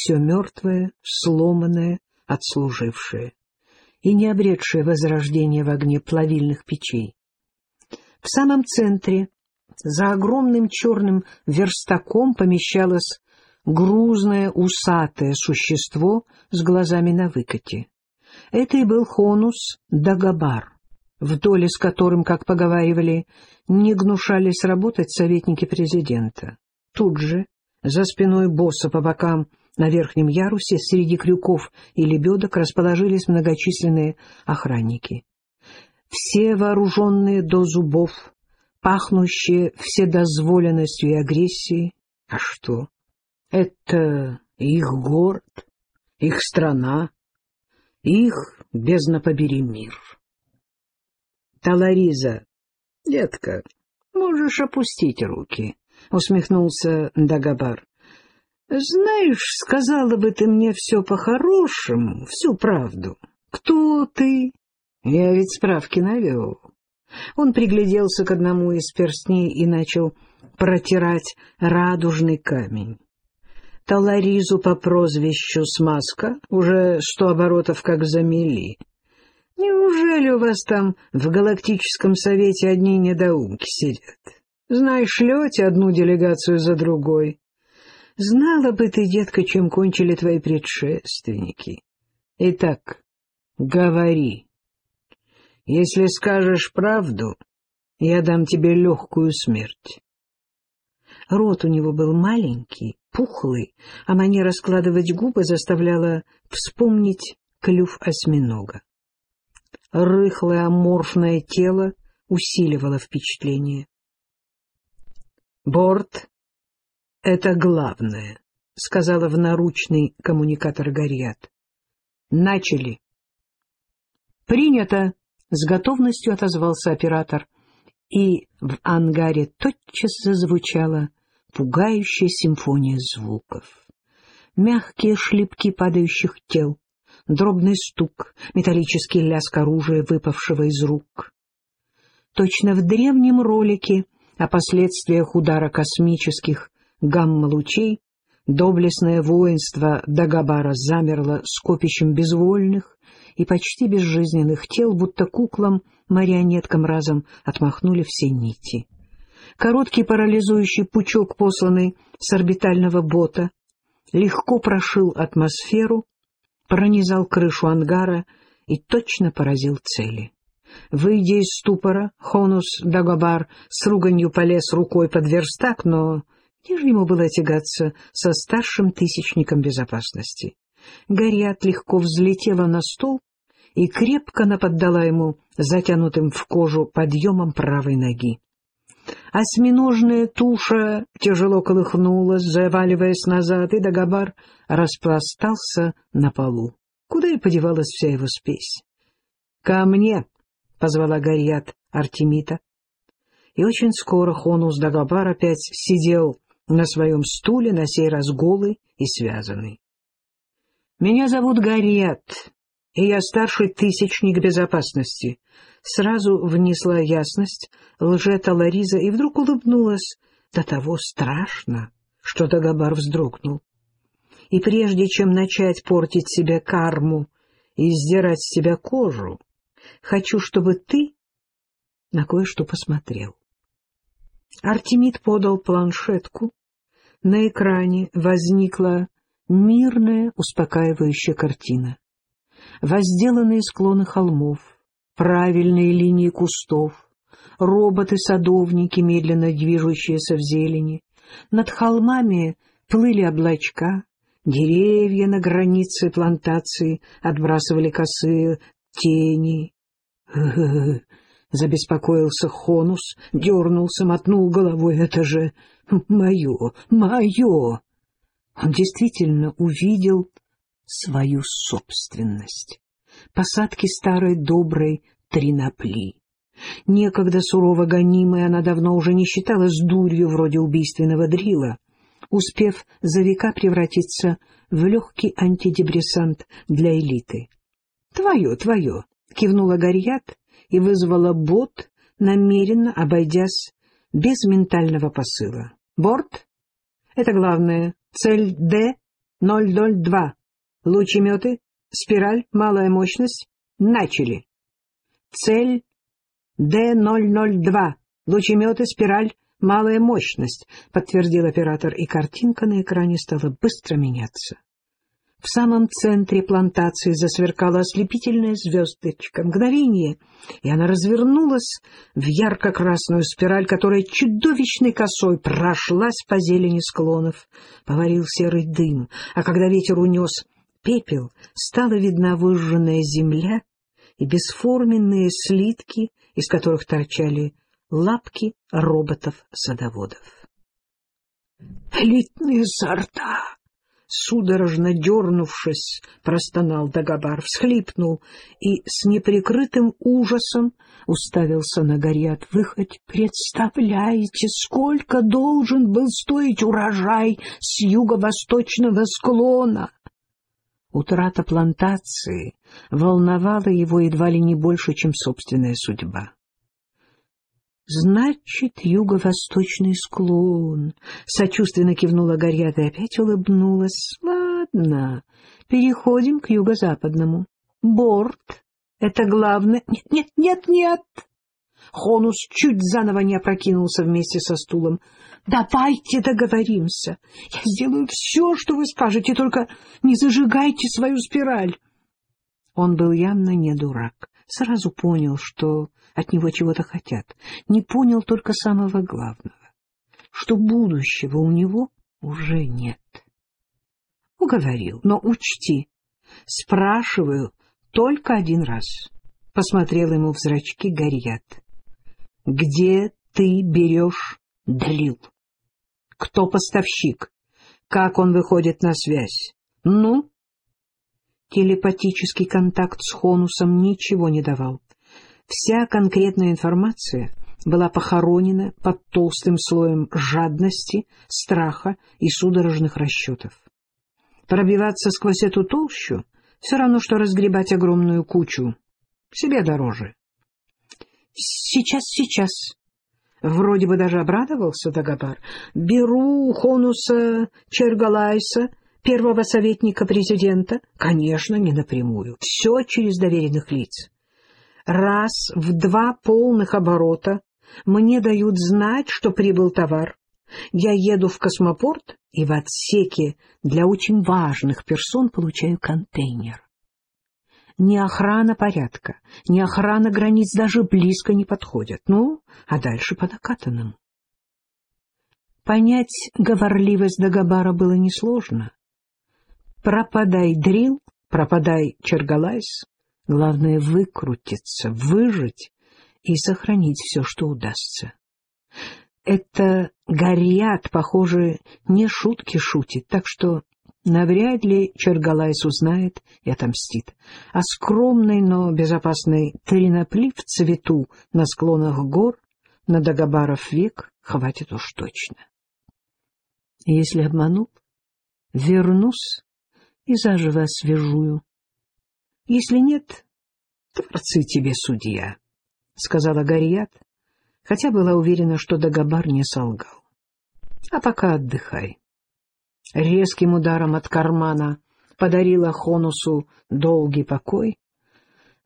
все мертвое, сломанное, отслужившее и не обретшее возрождение в огне плавильных печей. В самом центре, за огромным черным верстаком, помещалось грузное усатое существо с глазами на выкате. Это и был Хонус Дагабар, в доле с которым, как поговаривали, не гнушались работать советники президента. Тут же, за спиной босса по бокам на верхнем ярусе, среди крюков и лебедок расположились многочисленные охранники. Все вооруженные до зубов, пахнущие вседозволенностью и агрессией. А что? Это их город, их страна, их, бездна мир. Талариза, детка, можешь опустить руки, — усмехнулся Дагабар. Знаешь, сказала бы ты мне все по-хорошему, всю правду. Кто ты? Я ведь справки навел. Он пригляделся к одному из перстней и начал протирать радужный камень. Таларизу по прозвищу Смазка уже сто оборотов как замели. Неужели у вас там в Галактическом Совете одни недоумки сидят? Знаешь, шлете одну делегацию за другой. Знала бы ты, детка, чем кончили твои предшественники. Итак, говори. Если скажешь правду, я дам тебе легкую смерть. Рот у него был маленький, пухлый, а манера складывать губы заставляла вспомнить клюв осьминога. Рыхлое аморфное тело усиливало впечатление. «Борт — это главное», — сказала в наручный коммуникатор Горьят. «Начали». «Принято», — с готовностью отозвался оператор, и в ангаре тотчас зазвучала пугающая симфония звуков. Мягкие шлепки падающих тел, дробный стук, металлический лязг оружия, выпавшего из рук. Точно в древнем ролике о последствиях удара космических гамма-лучей доблестное воинство Дагабара замерло скопищем безвольных и почти безжизненных тел, будто куклам-марионеткам разом отмахнули все нити. Короткий парализующий пучок, посланный с орбитального бота, легко прошил атмосферу, пронизал крышу ангара и точно поразил цели. Выйдя из ступора, Хонус Дагобар с руганью полез рукой под верстак, но где же ему было тягаться со старшим тысячником безопасности? Горят легко взлетела на стол и крепко наподдала ему затянутым в кожу подъемом правой ноги. Осьминожная туша тяжело колыхнулась, заваливаясь назад, и Дагобар распластался на полу. Куда и подевалась вся его спесь? — Ко мне! — позвала Гарьят Артемита. И очень скоро Хонус Дагобар опять сидел на своем стуле, на сей раз голый и связанный. — Меня зовут Гарьят, и я старший тысячник безопасности. Сразу внесла ясность лжета Лариза и вдруг улыбнулась до того страшно, что Дагобар вздрогнул. И прежде чем начать портить себе карму и сдирать с себя кожу, хочу, чтобы ты на кое-что посмотрел. Артемид подал планшетку. На экране возникла мирная, успокаивающая картина возделанные склоны холмов, правильные линии кустов, роботы-садовники, медленно движущиеся в зелени. Над холмами плыли облачка, деревья на границе плантации отбрасывали косые тени. Забеспокоился Хонус, дернулся, мотнул головой. Это же мое, мое! Он действительно увидел свою собственность. Посадки старой доброй тринопли. Некогда сурово гонимой она давно уже не считалась дурью вроде убийственного дрила, успев за века превратиться в легкий антидепрессант для элиты. — Твое, твое! — кивнула Горьят и вызвала бот, намеренно обойдясь без ментального посыла. — Борт? — Это главное. Цель — Д 002. Лучеметы, спираль, малая мощность. Начали. Цель Д-002. Лучеметы, спираль, малая мощность, подтвердил оператор, и картинка на экране стала быстро меняться. В самом центре плантации засверкала ослепительная звездочка. Мгновение, и она развернулась в ярко-красную спираль, которая чудовищной косой прошлась по зелени склонов. Поварил серый дым, а когда ветер унес пепел, стала видна выжженная земля и бесформенные слитки, из которых торчали лапки роботов-садоводов. «Элитные сорта!» Судорожно дернувшись, простонал Дагобар, всхлипнул и с неприкрытым ужасом уставился на горят. Вы хоть представляете, сколько должен был стоить урожай с юго-восточного склона? Утрата плантации волновала его едва ли не больше, чем собственная судьба. Значит, юго-восточный склон. Сочувственно кивнула Горьята и опять улыбнулась. Ладно, переходим к юго-западному. Борт — это главное... Нет, нет, нет, нет! Хонус чуть заново не опрокинулся вместе со стулом. «Давайте договоримся. Я сделаю все, что вы скажете, только не зажигайте свою спираль». Он был явно не дурак. Сразу понял, что от него чего-то хотят. Не понял только самого главного, что будущего у него уже нет. Уговорил, но учти, спрашиваю только один раз. Посмотрел ему в зрачки Горьят. Где ты берешь дрил? Кто поставщик? Как он выходит на связь? Ну? Телепатический контакт с Хонусом ничего не давал. Вся конкретная информация была похоронена под толстым слоем жадности, страха и судорожных расчетов. Пробиваться сквозь эту толщу все равно, что разгребать огромную кучу. Себе дороже. Сейчас, сейчас. Вроде бы даже обрадовался Дагобар. Беру Хонуса Чергалайса, первого советника президента. Конечно, не напрямую. Все через доверенных лиц раз в два полных оборота мне дают знать, что прибыл товар. Я еду в космопорт и в отсеке для очень важных персон получаю контейнер. Ни охрана порядка, ни охрана границ даже близко не подходят. Ну, а дальше по накатанному. Понять говорливость Дагобара было несложно. Пропадай дрил, пропадай чергалайс, Главное — выкрутиться, выжить и сохранить все, что удастся. Это горят, похоже, не шутки шутит, так что навряд ли Чергалайс узнает и отомстит. А скромный, но безопасный тринопли в цвету на склонах гор на Дагобаров век хватит уж точно. Если обманул, вернусь и заживо освежую. Если нет, творцы тебе судья, — сказала Гарьят, хотя была уверена, что Дагобар не солгал. А пока отдыхай. Резким ударом от кармана подарила Хонусу долгий покой,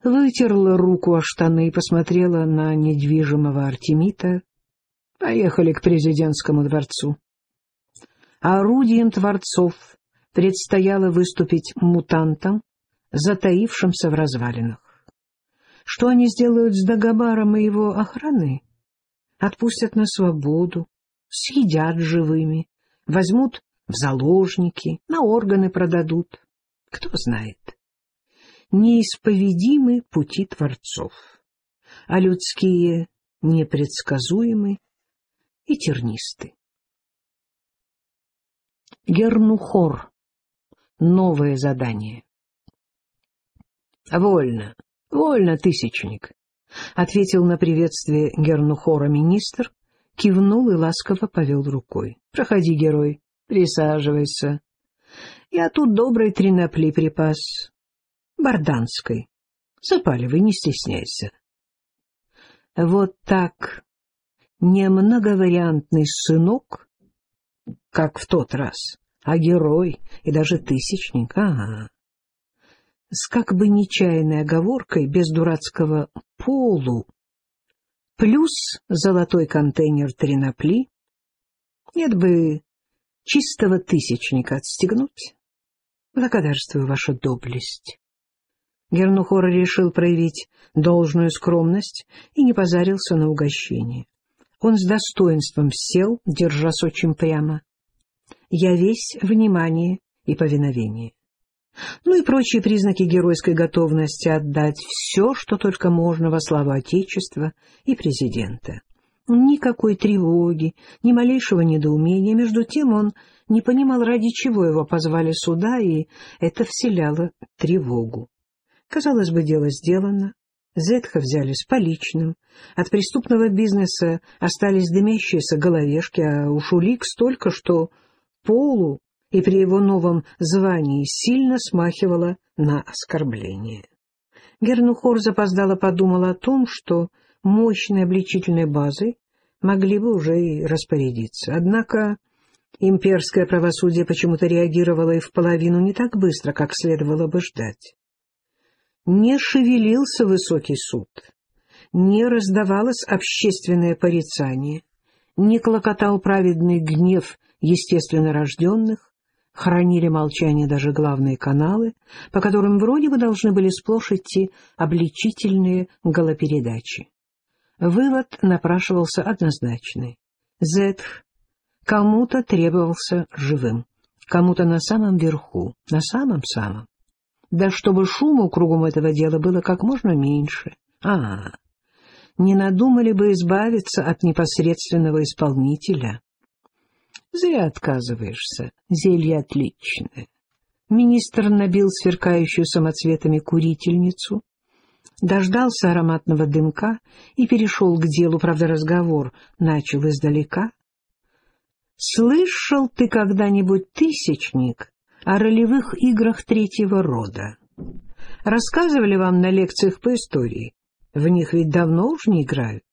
вытерла руку о штаны и посмотрела на недвижимого Артемита. Поехали к президентскому дворцу. Орудием творцов предстояло выступить мутантам, затаившимся в развалинах. Что они сделают с Дагобаром и его охраной? Отпустят на свободу, съедят живыми, возьмут в заложники, на органы продадут. Кто знает. Неисповедимы пути творцов, а людские непредсказуемы и тернисты. Гернухор. Новое задание. — Вольно, вольно, тысячник, — ответил на приветствие Гернухора министр, кивнул и ласково повел рукой. — Проходи, герой, присаживайся. Я тут добрый тринопли припас. Барданской. Запаливай, не стесняйся. Вот так немноговариантный сынок, как в тот раз, а герой и даже тысячник. Ага. С как бы нечаянной оговоркой, без дурацкого полу, плюс золотой контейнер тринопли. Нет бы чистого тысячника отстегнуть. Благодарствую, ваша доблесть. Гернухор решил проявить должную скромность и не позарился на угощение. Он с достоинством сел, держась очень прямо. Я весь внимание и повиновение. Ну и прочие признаки геройской готовности отдать все, что только можно во славу Отечества и президента. Никакой тревоги, ни малейшего недоумения. Между тем он не понимал, ради чего его позвали сюда, и это вселяло тревогу. Казалось бы, дело сделано. Зетха взяли с поличным. От преступного бизнеса остались дымящиеся головешки, а уж улик столько, что Полу и при его новом звании сильно смахивало на оскорбление. Гернухор запоздало подумал о том, что мощной обличительной базой могли бы уже и распорядиться. Однако имперское правосудие почему-то реагировало и в половину не так быстро, как следовало бы ждать не шевелился высокий суд, не раздавалось общественное порицание, не клокотал праведный гнев естественно рожденных, хранили молчание даже главные каналы, по которым вроде бы должны были сплошь идти обличительные голопередачи. Вывод напрашивался однозначный. Зетх кому-то требовался живым, кому-то на самом верху, на самом-самом да чтобы шуму кругом этого дела было как можно меньше. А, не надумали бы избавиться от непосредственного исполнителя. Зря отказываешься, зелье отличное. Министр набил сверкающую самоцветами курительницу, дождался ароматного дымка и перешел к делу, правда, разговор начал издалека. «Слышал ты когда-нибудь, тысячник, о ролевых играх третьего рода. Рассказывали вам на лекциях по истории. В них ведь давно уж не играют.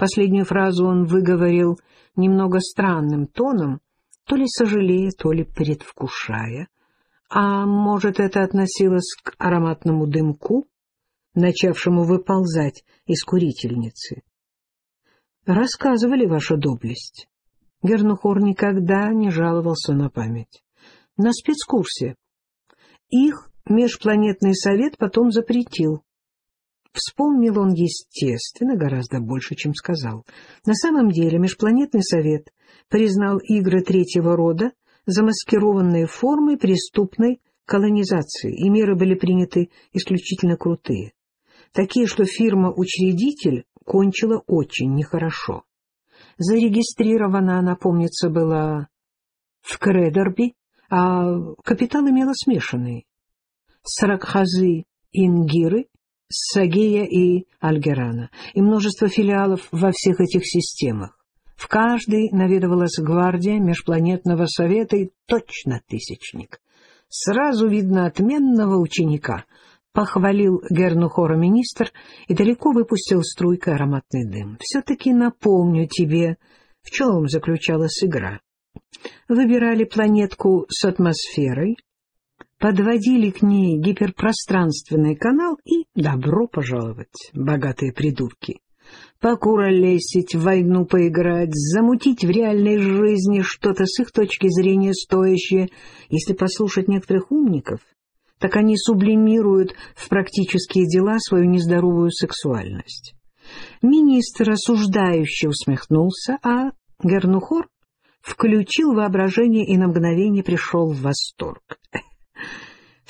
Последнюю фразу он выговорил немного странным тоном, то ли сожалея, то ли предвкушая. А может, это относилось к ароматному дымку, начавшему выползать из курительницы? Рассказывали ваша доблесть. Гернухор никогда не жаловался на память на спецкурсе. Их межпланетный совет потом запретил. Вспомнил он, естественно, гораздо больше, чем сказал. На самом деле межпланетный совет признал игры третьего рода замаскированные формой преступной колонизации, и меры были приняты исключительно крутые. Такие, что фирма-учредитель кончила очень нехорошо. Зарегистрирована она, помнится, была в Кредерби, а капитал имела смешанный. Саракхазы Ингиры, Сагея и Альгерана, и множество филиалов во всех этих системах. В каждой наведывалась гвардия межпланетного совета и точно тысячник. Сразу видно отменного ученика, похвалил Гернухора министр и далеко выпустил струйкой ароматный дым. Все-таки напомню тебе, в чем заключалась игра выбирали планетку с атмосферой, подводили к ней гиперпространственный канал и добро пожаловать, богатые придурки. Покуролесить, в войну поиграть, замутить в реальной жизни что-то с их точки зрения стоящее. Если послушать некоторых умников, так они сублимируют в практические дела свою нездоровую сексуальность. Министр осуждающе усмехнулся, а Гернухор включил воображение и на мгновение пришел в восторг.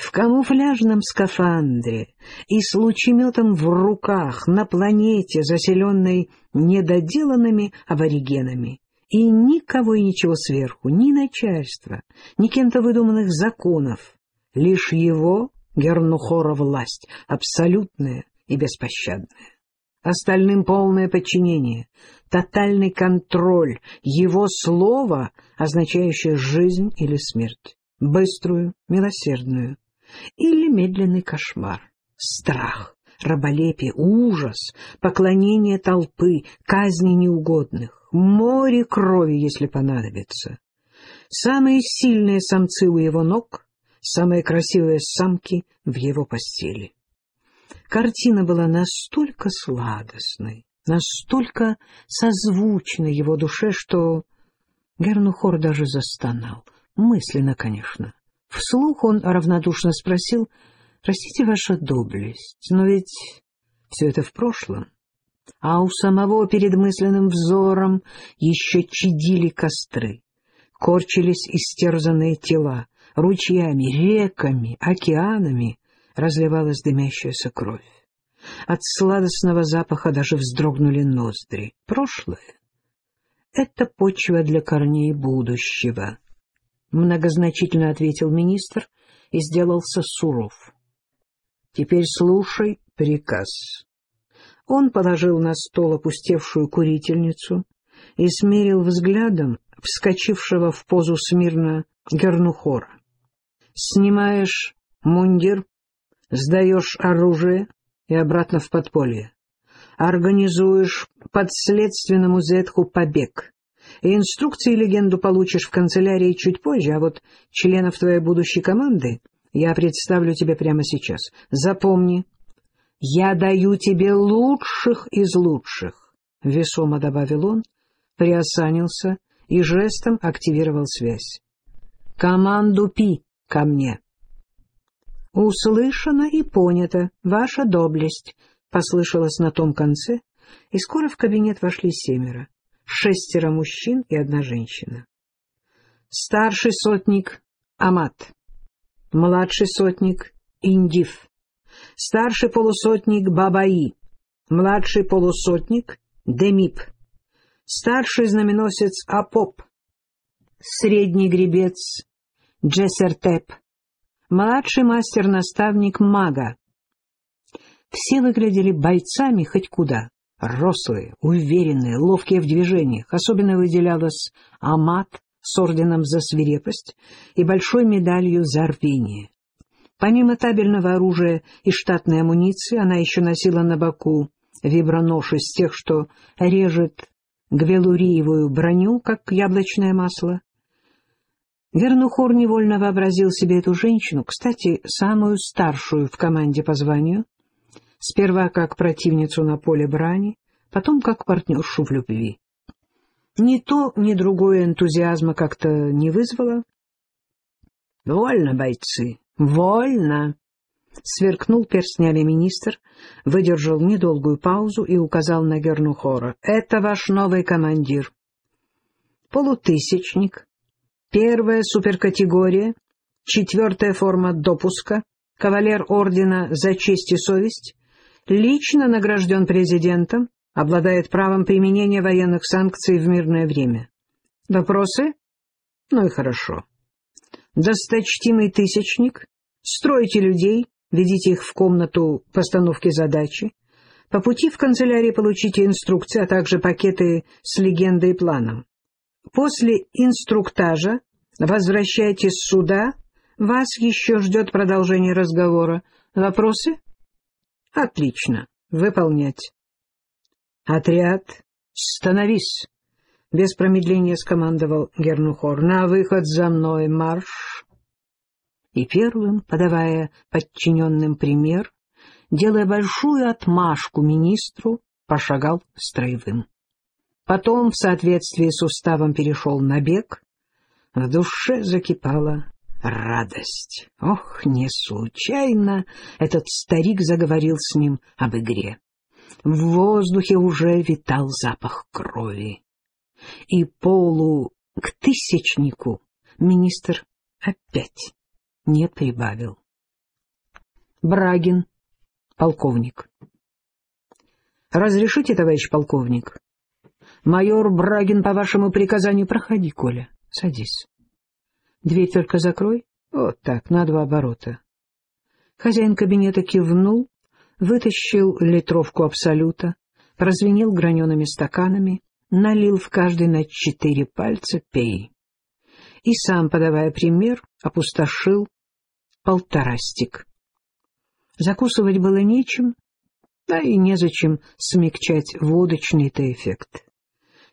В камуфляжном скафандре и с лучеметом в руках на планете, заселенной недоделанными аборигенами, и никого и ничего сверху, ни начальства, ни кем-то выдуманных законов, лишь его, Гернухора, власть, абсолютная и беспощадная. Остальным полное подчинение, тотальный контроль, его слово, означающее жизнь или смерть, быструю, милосердную, или медленный кошмар, страх, раболепие, ужас, поклонение толпы, казни неугодных, море крови, если понадобится. Самые сильные самцы у его ног, самые красивые самки в его постели. Картина была настолько сладостной, настолько созвучной его душе, что Гернухор даже застонал. Мысленно, конечно. Вслух он равнодушно спросил, «Простите, ваша доблесть, но ведь все это в прошлом» а у самого перед мысленным взором еще чадили костры, корчились истерзанные тела, ручьями, реками, океанами разливалась дымящаяся кровь. От сладостного запаха даже вздрогнули ноздри. Прошлое — это почва для корней будущего, — многозначительно ответил министр и сделался суров. — Теперь слушай приказ. Он положил на стол опустевшую курительницу и смерил взглядом вскочившего в позу смирно Гернухора. «Снимаешь мундир, сдаешь оружие и обратно в подполье. Организуешь подследственному зетху побег. И инструкции и легенду получишь в канцелярии чуть позже, а вот членов твоей будущей команды я представлю тебе прямо сейчас. Запомни, я даю тебе лучших из лучших, — весомо добавил он, приосанился и жестом активировал связь. «Команду Пи ко мне!» «Услышано и понято, ваша доблесть!» — послышалось на том конце, и скоро в кабинет вошли семеро, шестеро мужчин и одна женщина. Старший сотник Амат, младший сотник Индив, старший полусотник Бабаи, младший полусотник Демип, старший знаменосец Апоп, средний гребец Джессертеп, младший мастер-наставник Мага. Все выглядели бойцами хоть куда, рослые, уверенные, ловкие в движениях. Особенно выделялась Амат с орденом за свирепость и большой медалью за рвение. Помимо табельного оружия и штатной амуниции, она еще носила на боку вибронож из тех, что режет гвелуриевую броню, как яблочное масло. Вернухор невольно вообразил себе эту женщину, кстати, самую старшую в команде по званию, сперва как противницу на поле брани, потом как партнершу в любви. Ни то, ни другое энтузиазма как-то не вызвало. — Вольно, бойцы, вольно! Сверкнул перстнями министр, выдержал недолгую паузу и указал на Гернухора. — Это ваш новый командир. Полутысячник, первая суперкатегория, четвертая форма допуска, кавалер ордена за честь и совесть, лично награжден президентом, обладает правом применения военных санкций в мирное время. Вопросы? Ну и хорошо. Досточтимый тысячник, стройте людей, Ведите их в комнату постановки задачи. По пути в канцелярии получите инструкции, а также пакеты с легендой и планом. После инструктажа возвращайтесь сюда. Вас еще ждет продолжение разговора. Вопросы? Отлично. Выполнять. Отряд, становись. Без промедления скомандовал Гернухор. На выход за мной марш и первым, подавая подчиненным пример, делая большую отмашку министру, пошагал строевым. Потом, в соответствии с уставом, перешел на бег. В душе закипала радость. Ох, не случайно этот старик заговорил с ним об игре. В воздухе уже витал запах крови. И полу к тысячнику министр опять не прибавил. Брагин, полковник. Разрешите, товарищ полковник? Майор Брагин, по вашему приказанию, проходи, Коля. Садись. Дверь только закрой. Вот так, на два оборота. Хозяин кабинета кивнул, вытащил литровку абсолюта, прозвенел гранеными стаканами, налил в каждый на четыре пальца «пей» и сам, подавая пример, опустошил полторастик. Закусывать было нечем, да и незачем смягчать водочный-то эффект.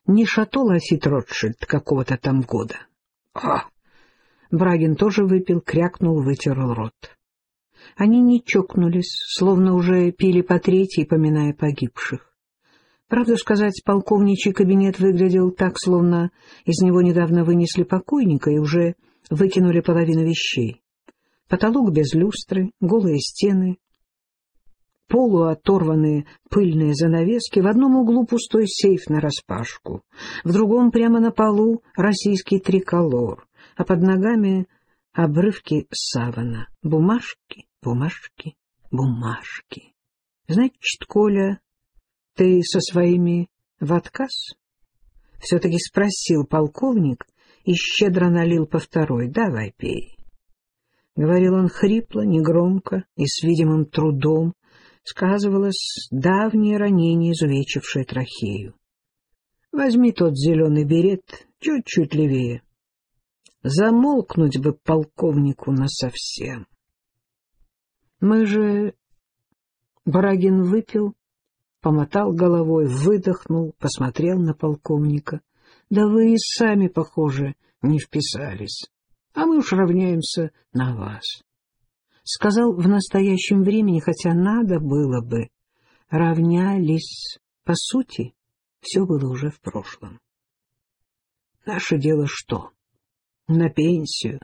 Не шато Лафит Ротшильд какого-то там года. А! Брагин тоже выпил, крякнул, вытер рот. Они не чокнулись, словно уже пили по третьей, поминая погибших. Правду сказать, полковничий кабинет выглядел так, словно из него недавно вынесли покойника и уже выкинули половину вещей. Потолок без люстры, голые стены, полуоторванные пыльные занавески, в одном углу пустой сейф нараспашку, в другом прямо на полу российский триколор, а под ногами обрывки савана, бумажки, бумажки, бумажки. Значит, Коля, ты со своими в отказ? Все-таки спросил полковник и щедро налил по второй. Давай пей. Говорил он хрипло, негромко и с видимым трудом, сказывалось давнее ранение, изувечившее трахею. Возьми тот зеленый берет чуть-чуть левее. Замолкнуть бы полковнику насовсем. Мы же... Брагин выпил, помотал головой, выдохнул, посмотрел на полковника. Да вы и сами, похоже, не вписались, а мы уж равняемся на вас сказал в настоящем времени, хотя надо было бы. Равнялись. По сути, все было уже в прошлом. Наше дело что? На пенсию,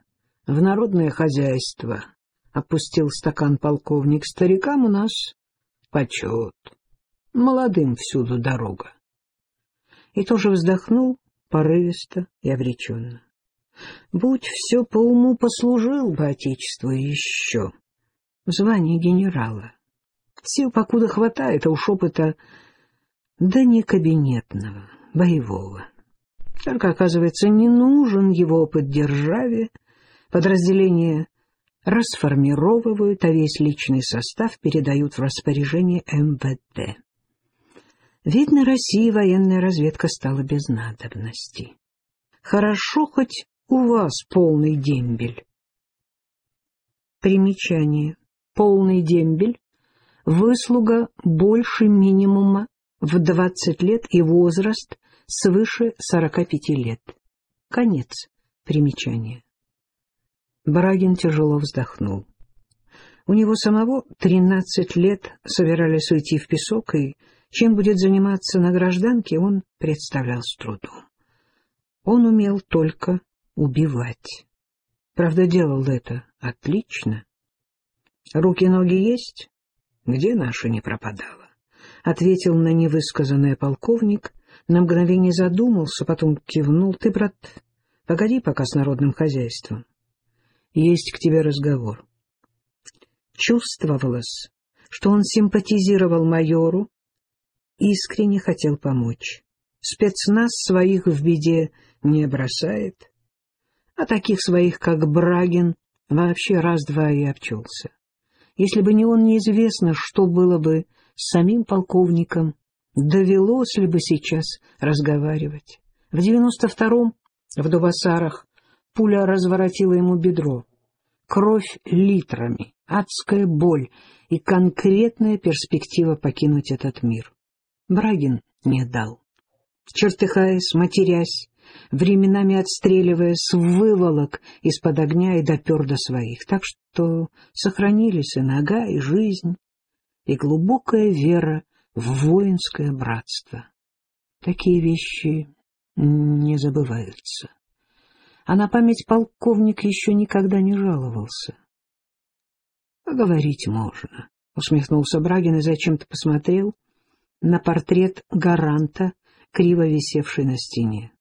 в народное хозяйство. Опустил стакан полковник. Старикам у нас почет. Молодым всюду дорога. И тоже вздохнул порывисто и обреченно. Будь все по уму, послужил бы Отечеству еще. В звании генерала. Сил покуда хватает, а уж опыта, да не кабинетного, боевого. Только, оказывается, не нужен его опыт державе. Подразделения расформировывают, а весь личный состав передают в распоряжение МВД. Видно, России военная разведка стала без надобности. Хорошо хоть у вас полный дембель. Примечание. Полный дембель — выслуга больше минимума в 20 лет и возраст свыше 45 лет. Конец примечания. Брагин тяжело вздохнул. У него самого 13 лет собирались уйти в песок, и чем будет заниматься на гражданке, он представлял с трудом. Он умел только убивать. Правда, делал это отлично. Руки-ноги есть? Где наша не пропадала? Ответил на невысказанное полковник, на мгновение задумался, потом кивнул. Ты, брат, погоди пока с народным хозяйством. Есть к тебе разговор. Чувствовалось, что он симпатизировал майору, искренне хотел помочь. Спецназ своих в беде не бросает а таких своих, как Брагин, вообще раз-два и обчелся. Если бы не он, неизвестно, что было бы с самим полковником, довелось ли бы сейчас разговаривать. В девяносто втором в Дубасарах пуля разворотила ему бедро. Кровь литрами, адская боль и конкретная перспектива покинуть этот мир. Брагин не дал. Чертыхаясь, матерясь, временами отстреливая с выволок из-под огня и допер до своих. Так что сохранились и нога, и жизнь, и глубокая вера в воинское братство. Такие вещи не забываются. А на память полковник еще никогда не жаловался. — Поговорить можно, — усмехнулся Брагин и зачем-то посмотрел на портрет гаранта, криво висевший на стене.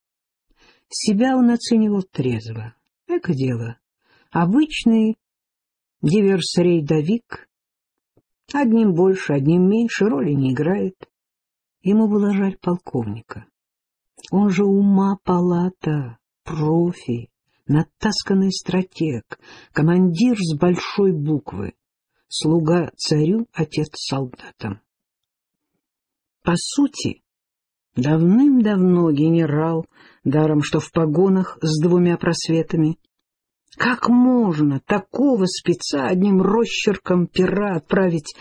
Себя он оценивал трезво. Эко дело. Обычный диверс-рейдовик. Одним больше, одним меньше роли не играет. Ему было жаль полковника. Он же ума палата, профи, натасканный стратег, командир с большой буквы, слуга царю, отец солдатам. По сути, давным-давно генерал даром что в погонах с двумя просветами. Как можно такого спеца одним росчерком пера отправить?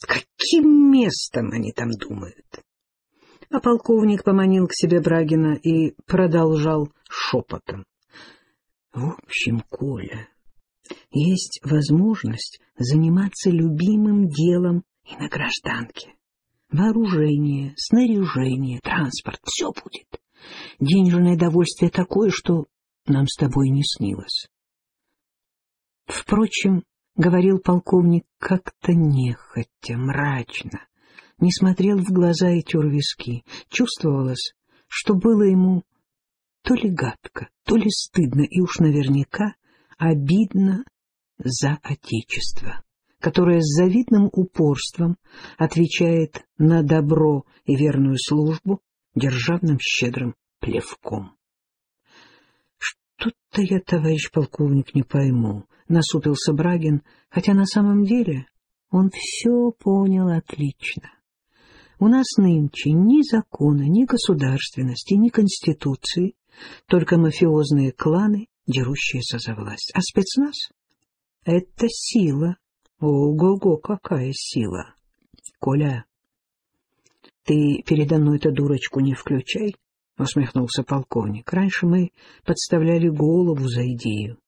Каким местом они там думают? А полковник поманил к себе Брагина и продолжал шепотом. В общем, Коля, есть возможность заниматься любимым делом и на гражданке. Вооружение, снаряжение, транспорт — все будет. Денежное довольствие такое, что нам с тобой не снилось. Впрочем, — говорил полковник как-то нехотя, мрачно, не смотрел в глаза и тер виски. Чувствовалось, что было ему то ли гадко, то ли стыдно, и уж наверняка обидно за Отечество, которое с завидным упорством отвечает на добро и верную службу державным щедрым плевком. «Что-то я, товарищ полковник, не пойму», — насупился Брагин, хотя на самом деле он все понял отлично. У нас нынче ни закона, ни государственности, ни конституции, только мафиозные кланы, дерущиеся за власть. А спецназ — это сила. Ого-го, какая сила! Коля, ты передо мной-то дурочку не включай, — усмехнулся полковник. Раньше мы подставляли голову за идею.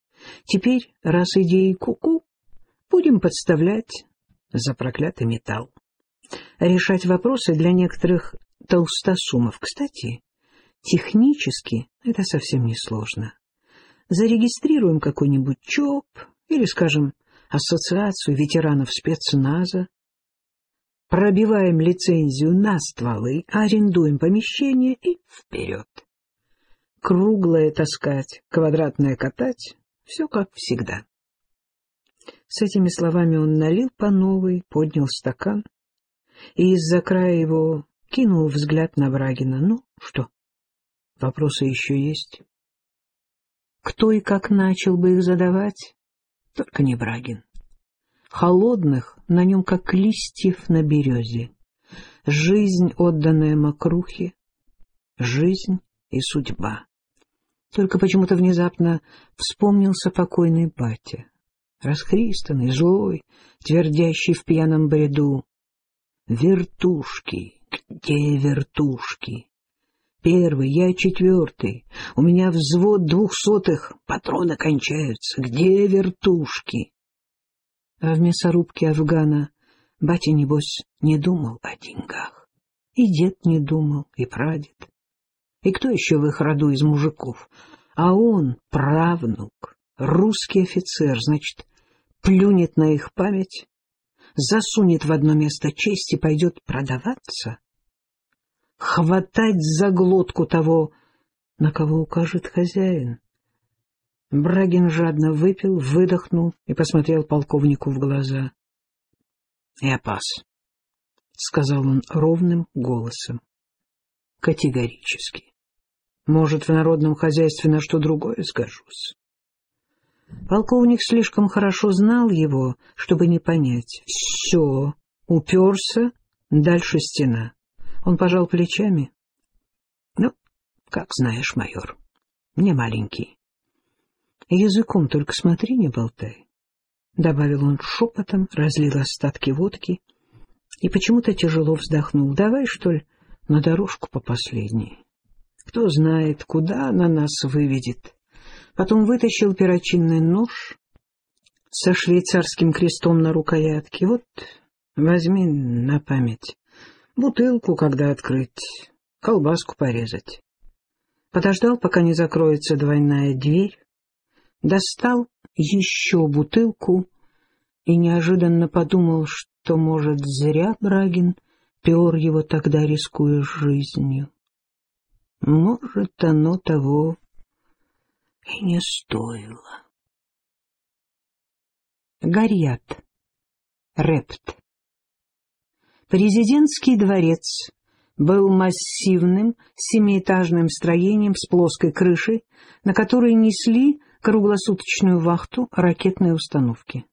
Теперь, раз идеи куку, -ку, будем подставлять за проклятый металл. Решать вопросы для некоторых толстосумов. Кстати, технически это совсем не сложно. Зарегистрируем какой-нибудь ЧОП или, скажем, ассоциацию ветеранов спецназа, пробиваем лицензию на стволы, арендуем помещение и вперед. Круглое таскать, квадратное катать — все как всегда. С этими словами он налил по новой, поднял стакан и из-за края его кинул взгляд на Брагина. Ну, что, вопросы еще есть? Кто и как начал бы их задавать? Только не Брагин холодных на нем, как листьев на березе. Жизнь, отданная мокрухе, жизнь и судьба. Только почему-то внезапно вспомнился покойный батя, расхристанный, злой, твердящий в пьяном бреду. Вертушки, где вертушки? Первый, я четвертый, у меня взвод двухсотых, патроны кончаются, где вертушки? А в мясорубке Афгана батя, небось, не думал о деньгах. И дед не думал, и прадед. И кто еще в их роду из мужиков? А он, правнук, русский офицер, значит, плюнет на их память, засунет в одно место честь и пойдет продаваться? Хватать за глотку того, на кого укажет хозяин? Брагин жадно выпил, выдохнул и посмотрел полковнику в глаза. — Я пас, — сказал он ровным голосом. — Категорически. Может, в народном хозяйстве на что другое сгожусь. Полковник слишком хорошо знал его, чтобы не понять. Все, уперся, дальше стена. Он пожал плечами. — Ну, как знаешь, майор, не маленький. Языком только смотри, не болтай. Добавил он шепотом, разлил остатки водки и почему-то тяжело вздохнул. Давай, что ли, на дорожку по последней. Кто знает, куда она нас выведет. Потом вытащил перочинный нож со швейцарским крестом на рукоятке. Вот, возьми на память. Бутылку, когда открыть, колбаску порезать. Подождал, пока не закроется двойная дверь, достал еще бутылку и неожиданно подумал, что, может, зря Брагин пер его тогда, рискуя жизнью. Может, оно того и не стоило. Горят. Репт. Президентский дворец был массивным семиэтажным строением с плоской крышей, на которой несли круглосуточную вахту ракетной установки.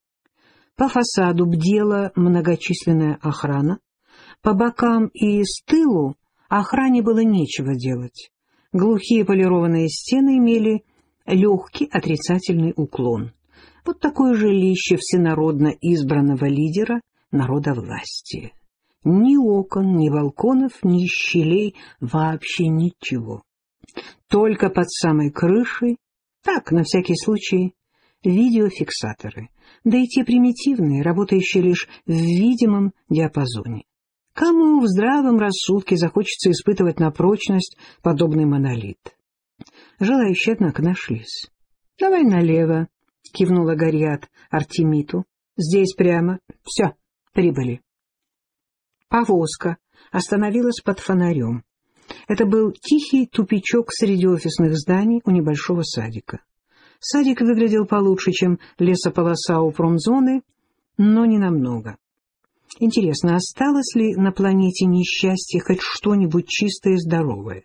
По фасаду бдела многочисленная охрана, по бокам и с тылу охране было нечего делать. Глухие полированные стены имели легкий отрицательный уклон. Вот такое жилище всенародно избранного лидера народа власти. Ни окон, ни балконов, ни щелей, вообще ничего. Только под самой крышей Так, на всякий случай, видеофиксаторы, да и те примитивные, работающие лишь в видимом диапазоне. Кому в здравом рассудке захочется испытывать на прочность подобный монолит? Желающие, однако, нашлись. — Давай налево, — кивнула Горьят Артемиту. — Здесь прямо. Все, прибыли. Повозка остановилась под фонарем. Это был тихий тупичок среди офисных зданий у небольшого садика. Садик выглядел получше, чем лесополоса у промзоны, но не намного. Интересно, осталось ли на планете несчастье хоть что-нибудь чистое и здоровое?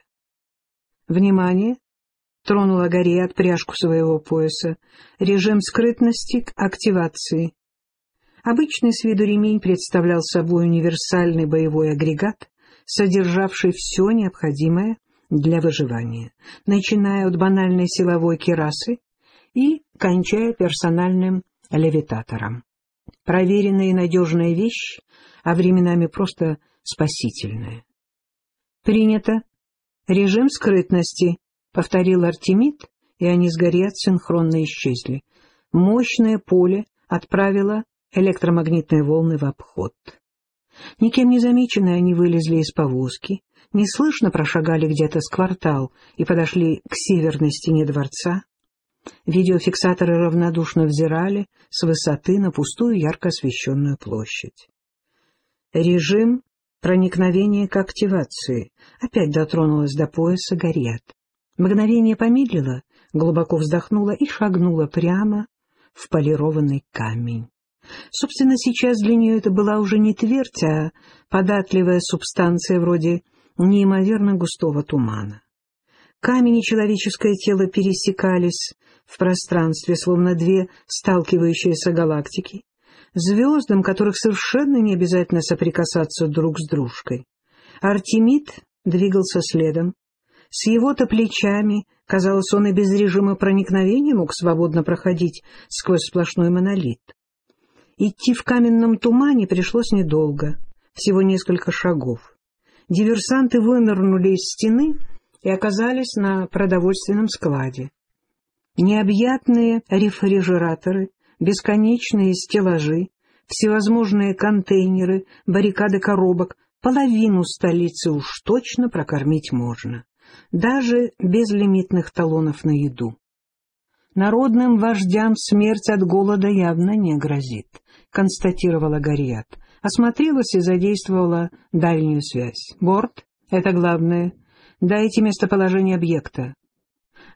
Внимание! Тронула Гориат пряжку своего пояса. Режим скрытности к активации. Обычный с виду ремень представлял собой универсальный боевой агрегат, содержавший все необходимое для выживания, начиная от банальной силовой керасы и кончая персональным левитатором. Проверенная и надежная вещь, а временами просто спасительная. «Принято. Режим скрытности», — повторил Артемид, и они с Гориат синхронно исчезли. Мощное поле отправило электромагнитные волны в обход. Никем не замеченные они вылезли из повозки, неслышно прошагали где-то с квартал и подошли к северной стене дворца. Видеофиксаторы равнодушно взирали с высоты на пустую ярко освещенную площадь. Режим проникновения к активации опять дотронулась до пояса Горят. Мгновение помедлила, глубоко вздохнула и шагнула прямо в полированный камень. Собственно, сейчас для нее это была уже не твердь, а податливая субстанция вроде неимоверно густого тумана. Камень и человеческое тело пересекались в пространстве, словно две сталкивающиеся галактики, звездам, которых совершенно не обязательно соприкасаться друг с дружкой. Артемид двигался следом. С его-то плечами, казалось, он и без режима проникновения мог свободно проходить сквозь сплошной монолит. Идти в каменном тумане пришлось недолго, всего несколько шагов. Диверсанты вынырнули из стены и оказались на продовольственном складе. Необъятные рефрижераторы, бесконечные стеллажи, всевозможные контейнеры, баррикады коробок, половину столицы уж точно прокормить можно, даже без лимитных талонов на еду. Народным вождям смерть от голода явно не грозит, констатировала Гориат. Осмотрелась и задействовала дальнюю связь. Борт — это главное. Дайте местоположение объекта.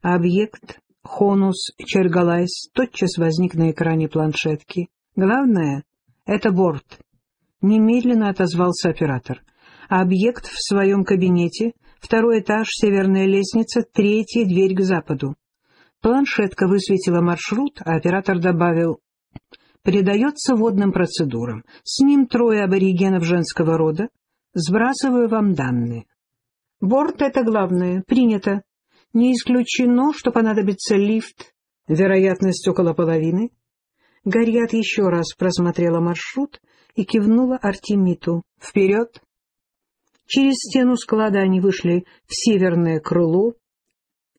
Объект Хонус Чергалайс тотчас возник на экране планшетки. Главное — это борт. Немедленно отозвался оператор. Объект в своем кабинете, второй этаж, северная лестница, третья дверь к западу. Планшетка высветила маршрут, а оператор добавил «Передается водным процедурам. С ним трое аборигенов женского рода. Сбрасываю вам данные». «Борт — это главное. Принято. Не исключено, что понадобится лифт. Вероятность около половины». Горьят еще раз просмотрела маршрут и кивнула Артемиту. «Вперед!» Через стену склада они вышли в северное крыло,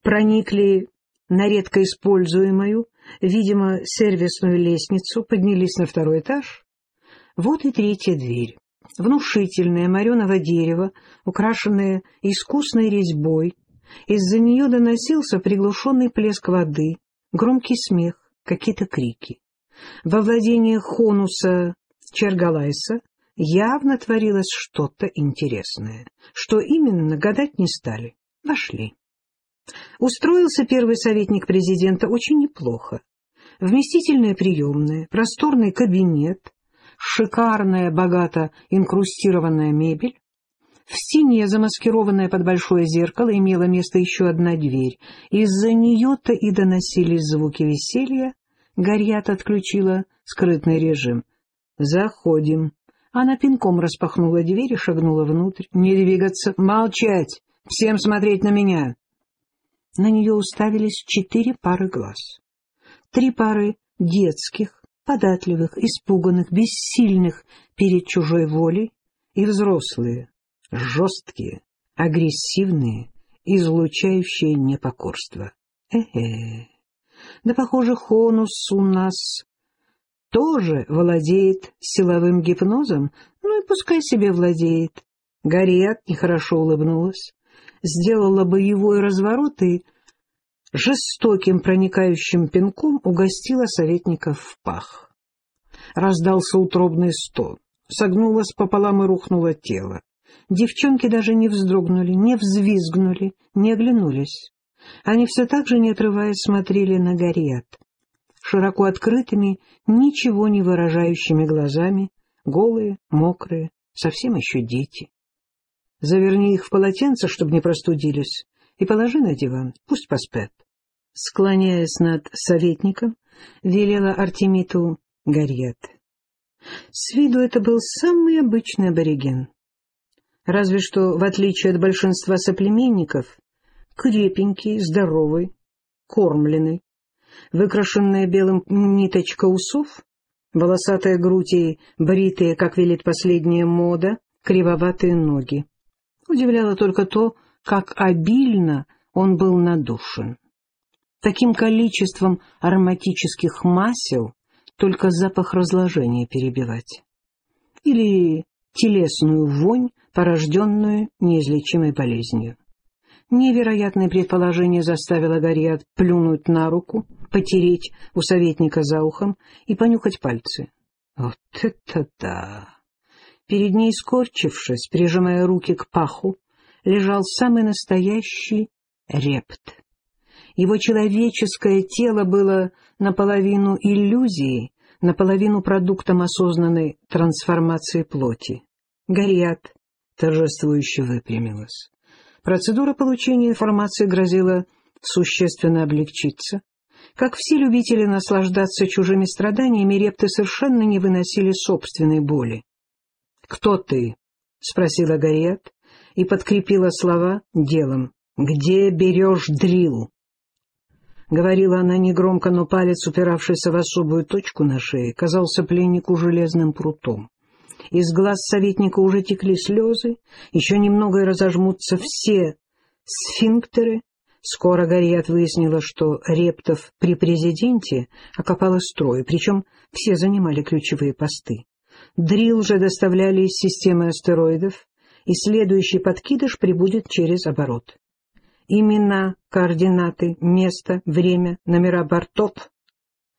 проникли на редко используемую, видимо, сервисную лестницу, поднялись на второй этаж. Вот и третья дверь. Внушительное мореного дерева, украшенное искусной резьбой. Из-за нее доносился приглушенный плеск воды, громкий смех, какие-то крики. Во владениях Хонуса Чергалайса явно творилось что-то интересное. Что именно, гадать не стали. Вошли. Устроился первый советник президента очень неплохо. Вместительная приемная, просторный кабинет, шикарная, богато инкрустированная мебель. В стене, замаскированная под большое зеркало, имела место еще одна дверь. Из-за нее-то и доносились звуки веселья. Горьят отключила скрытный режим. «Заходим». Она пинком распахнула дверь и шагнула внутрь. «Не двигаться! Молчать! Всем смотреть на меня!» На нее уставились четыре пары глаз. Три пары детских, податливых, испуганных, бессильных перед чужой волей, и взрослые, жесткие, агрессивные, излучающие непокорство. Э-э. Да, похоже, Хонус у нас тоже владеет силовым гипнозом, ну и пускай себе владеет. Гарриет нехорошо улыбнулась, сделала боевой разворот и жестоким проникающим пинком угостила советника в пах. Раздался утробный стон, согнулось пополам и рухнуло тело. Девчонки даже не вздрогнули, не взвизгнули, не оглянулись. Они все так же, не отрываясь, смотрели на Гарриет. Широко открытыми, ничего не выражающими глазами, голые, мокрые, совсем еще дети. Заверни их в полотенце, чтобы не простудились, и положи на диван, пусть поспят. Склоняясь над советником, велела Артемиту Гарьет. С виду это был самый обычный абориген. Разве что, в отличие от большинства соплеменников, крепенький, здоровый, кормленный, выкрашенная белым ниточка усов, волосатая грудь и бритые, как велит последняя мода, кривоватые ноги. Удивляло только то, как обильно он был надушен. Таким количеством ароматических масел только запах разложения перебивать. Или телесную вонь, порожденную неизлечимой болезнью. Невероятное предположение заставило Гарриат плюнуть на руку, потереть у советника за ухом и понюхать пальцы. Вот это да! Перед ней, скорчившись, прижимая руки к паху, лежал самый настоящий репт. Его человеческое тело было наполовину иллюзией, наполовину продуктом осознанной трансформации плоти. Горят торжествующе выпрямилась. Процедура получения информации грозила существенно облегчиться. Как все любители наслаждаться чужими страданиями, репты совершенно не выносили собственной боли. «Кто ты?» — спросила Гарриет и подкрепила слова делом. «Где берешь дрил?» Говорила она негромко, но палец, упиравшийся в особую точку на шее, казался пленнику железным прутом. Из глаз советника уже текли слезы, еще немного и разожмутся все сфинктеры. Скоро Гарриет выяснила, что Рептов при президенте окопала строй, причем все занимали ключевые посты. Дрил же доставляли из системы астероидов, и следующий подкидыш прибудет через оборот. Имена, координаты, место, время, номера бортов.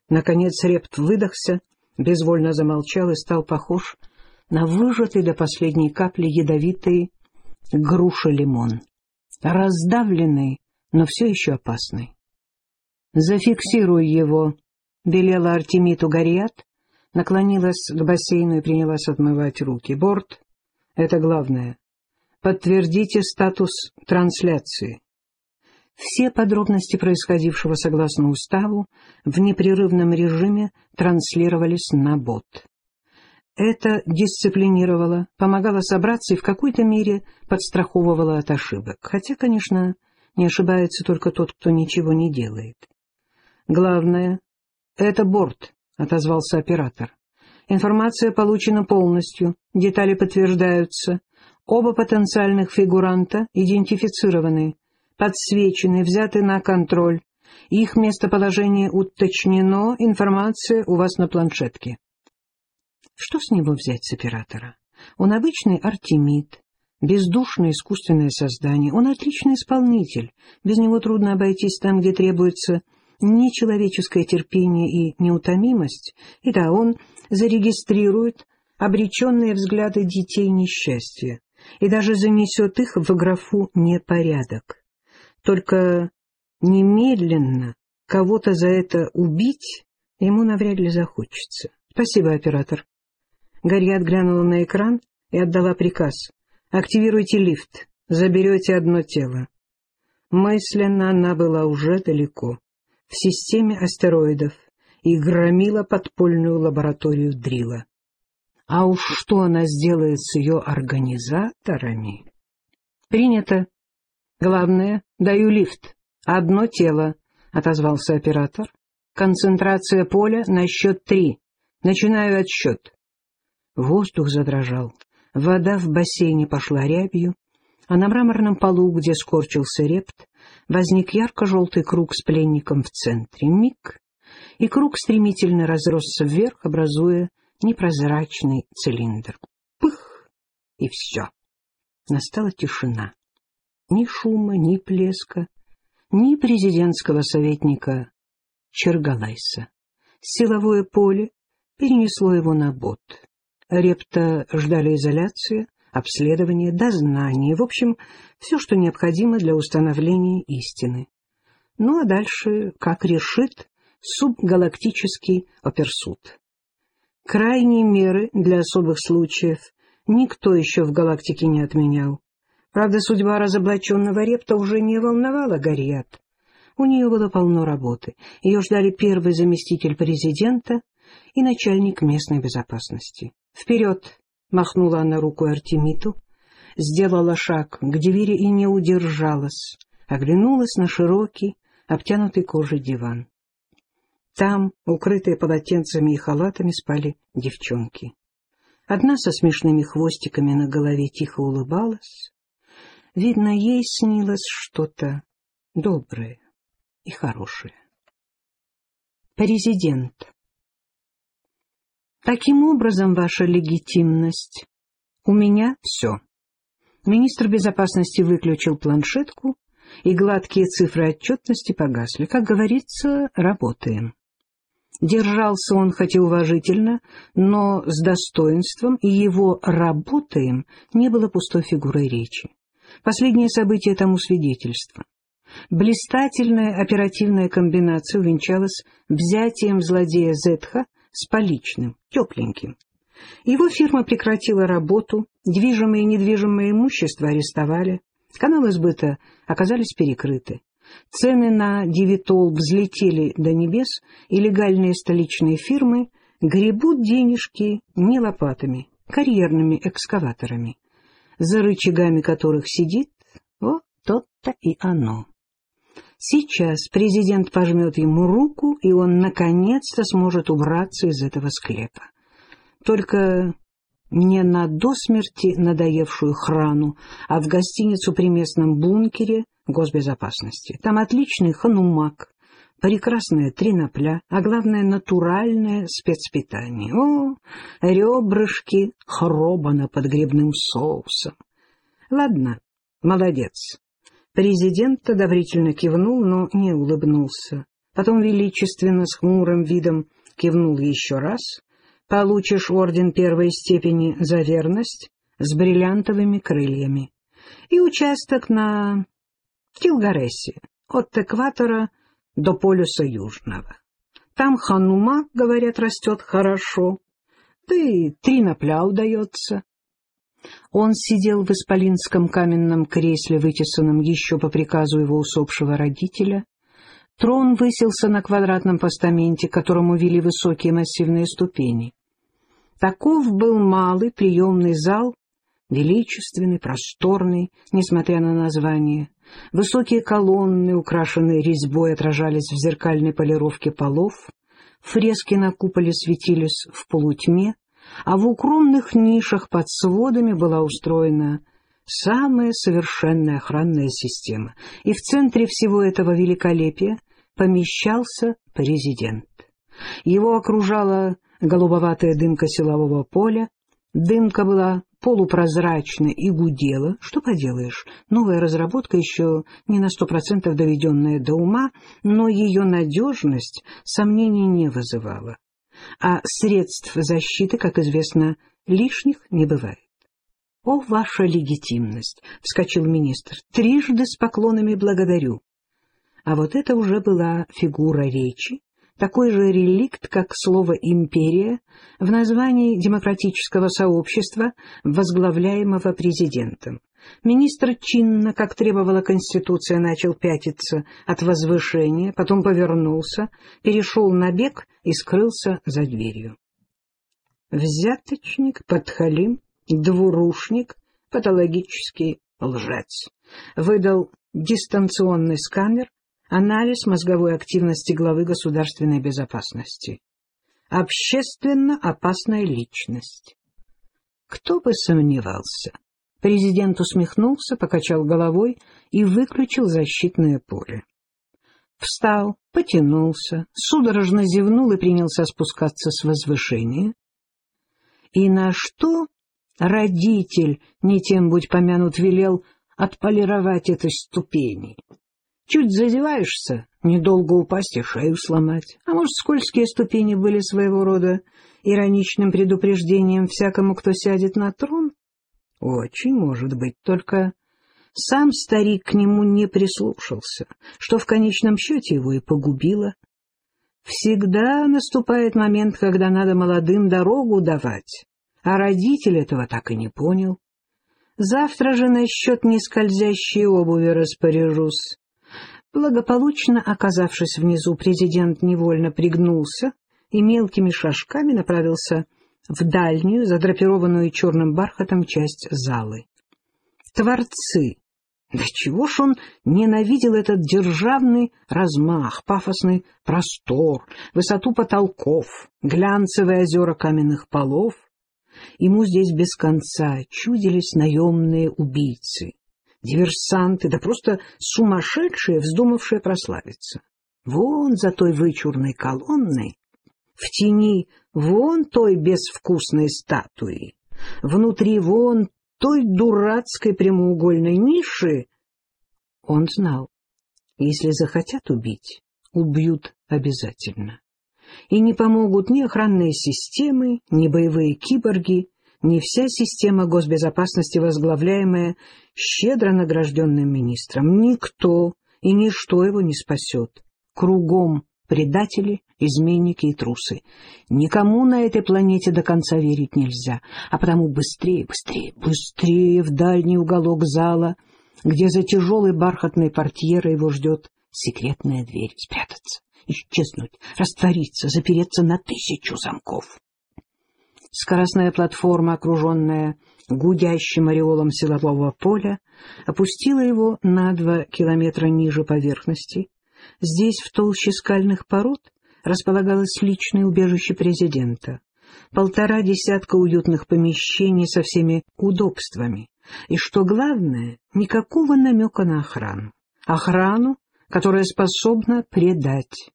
Наконец Репт выдохся, безвольно замолчал и стал похож на выжатый до последней капли ядовитый груша-лимон. Раздавленный, но все еще опасный. «Зафиксируй его», — велела Артемиту Гориат, наклонилась к бассейну и принялась отмывать руки. «Борт — это главное. Подтвердите статус трансляции». Все подробности происходившего согласно уставу в непрерывном режиме транслировались на бот. Это дисциплинировало, помогало собраться и в какой-то мере подстраховывало от ошибок. Хотя, конечно, не ошибается только тот, кто ничего не делает. «Главное — это борт», — отозвался оператор. «Информация получена полностью, детали подтверждаются. Оба потенциальных фигуранта идентифицированы, подсвечены, взяты на контроль. Их местоположение уточнено, информация у вас на планшетке». Что с него взять с оператора? Он обычный артемид, бездушное искусственное создание. Он отличный исполнитель. Без него трудно обойтись там, где требуется нечеловеческое терпение и неутомимость. И да, он зарегистрирует обреченные взгляды детей несчастья и даже занесет их в графу «непорядок». Только немедленно кого-то за это убить ему навряд ли захочется. Спасибо, оператор. Гарьят глянула на экран и отдала приказ. «Активируйте лифт, заберете одно тело». Мысленно она была уже далеко, в системе астероидов, и громила подпольную лабораторию Дрила. А уж что она сделает с ее организаторами? Принято. Главное, даю лифт. Одно тело, — отозвался оператор. Концентрация поля на счет три. Начинаю отсчет. Воздух задрожал, вода в бассейне пошла рябью, а на мраморном полу, где скорчился репт, возник ярко-желтый круг с пленником в центре. Миг, и круг стремительно разросся вверх, образуя непрозрачный цилиндр. Пых! И все. Настала тишина. Ни шума, ни плеска, ни президентского советника Чергалайса. Силовое поле перенесло его на бот. Репта ждали изоляции, обследования, дознания, в общем, все, что необходимо для установления истины. Ну а дальше, как решит субгалактический оперсуд. Крайние меры для особых случаев никто еще в галактике не отменял. Правда, судьба разоблаченного репта уже не волновала Гарриат. У нее было полно работы. Ее ждали первый заместитель президента и начальник местной безопасности. «Вперед!» — махнула она рукой Артемиту, сделала шаг к двери и не удержалась, оглянулась на широкий, обтянутый кожей диван. Там, укрытые полотенцами и халатами, спали девчонки. Одна со смешными хвостиками на голове тихо улыбалась. Видно, ей снилось что-то доброе и хорошее. Президент. Таким образом, ваша легитимность. У меня все. Министр безопасности выключил планшетку, и гладкие цифры отчетности погасли. Как говорится, работаем. Держался он хоть и уважительно, но с достоинством, и его «работаем» не было пустой фигурой речи. Последнее событие тому свидетельство. Блистательная оперативная комбинация увенчалась взятием злодея Зетха с поличным, тепленьким. Его фирма прекратила работу, движимое и недвижимое имущество арестовали, каналы сбыта оказались перекрыты. Цены на девитол взлетели до небес, и легальные столичные фирмы гребут денежки не лопатами, карьерными экскаваторами, за рычагами которых сидит вот тот-то и оно. Сейчас президент пожмет ему руку, и он наконец-то сможет убраться из этого склепа. Только не на до смерти надоевшую храну, а в гостиницу при местном бункере госбезопасности. Там отличный ханумак, прекрасная тринопля, а главное натуральное спецпитание. О, ребрышки хробана под грибным соусом. Ладно, молодец. Президент одобрительно кивнул, но не улыбнулся. Потом величественно с хмурым видом кивнул еще раз — получишь орден первой степени за верность с бриллиантовыми крыльями и участок на Килгаресе от экватора до полюса Южного. Там ханума, говорят, растет хорошо, да и тринопля удается. Он сидел в исполинском каменном кресле, вытесанном еще по приказу его усопшего родителя. Трон высился на квадратном постаменте, к которому вели высокие массивные ступени. Таков был малый приемный зал, величественный, просторный, несмотря на название. Высокие колонны, украшенные резьбой, отражались в зеркальной полировке полов, фрески на куполе светились в полутьме, а в укромных нишах под сводами была устроена самая совершенная охранная система, и в центре всего этого великолепия помещался президент. Его окружала голубоватая дымка силового поля. Дымка была полупрозрачной и гудела. Что поделаешь, новая разработка еще не на сто процентов доведенная до ума, но ее надежность сомнений не вызывала. А средств защиты, как известно, лишних не бывает. — О, ваша легитимность! — вскочил министр. — Трижды с поклонами благодарю. А вот это уже была фигура речи, такой же реликт, как слово «империя» в названии демократического сообщества, возглавляемого президентом. Министр чинно, как требовала Конституция, начал пятиться от возвышения, потом повернулся, перешел на бег и скрылся за дверью. Взяточник, подхалим, двурушник, патологический лжец. Выдал дистанционный сканер Анализ мозговой активности главы государственной безопасности. Общественно опасная личность. Кто бы сомневался. Президент усмехнулся, покачал головой и выключил защитное поле. Встал, потянулся, судорожно зевнул и принялся спускаться с возвышения. И на что родитель, не тем будь помянут, велел отполировать этой ступени? Чуть задеваешься, недолго упасть и шею сломать. А может, скользкие ступени были своего рода ироничным предупреждением всякому, кто сядет на трон? Очень может быть, только сам старик к нему не прислушался, что в конечном счете его и погубило. Всегда наступает момент, когда надо молодым дорогу давать, а родитель этого так и не понял. Завтра же насчет нескользящей обуви распоряжусь. Благополучно оказавшись внизу, президент невольно пригнулся и мелкими шажками направился в дальнюю, задрапированную черным бархатом часть залы. Творцы! Да чего ж он ненавидел этот державный размах, пафосный простор, высоту потолков, глянцевые озера каменных полов? Ему здесь без конца чудились наемные убийцы, диверсанты, да просто сумасшедшие, вздумавшие прославиться. Вон за той вычурной колонной в тени вон той безвкусной статуи, внутри вон той дурацкой прямоугольной ниши. Он знал, если захотят убить, убьют обязательно. И не помогут ни охранные системы, ни боевые киборги, ни вся система госбезопасности, возглавляемая щедро награжденным министром. Никто и ничто его не спасет. Кругом предатели, изменники и трусы. Никому на этой планете до конца верить нельзя, а потому быстрее, быстрее, быстрее в дальний уголок зала, где за тяжелой бархатной портьерой его ждет секретная дверь, спрятаться, исчезнуть, раствориться, запереться на тысячу замков. Скоростная платформа, окруженная гудящим ореолом силового поля, опустила его на два километра ниже поверхности, Здесь, в толще скальных пород, располагалось личное убежище президента. Полтора десятка уютных помещений со всеми удобствами. И, что главное, никакого намека на охрану. Охрану, которая способна предать.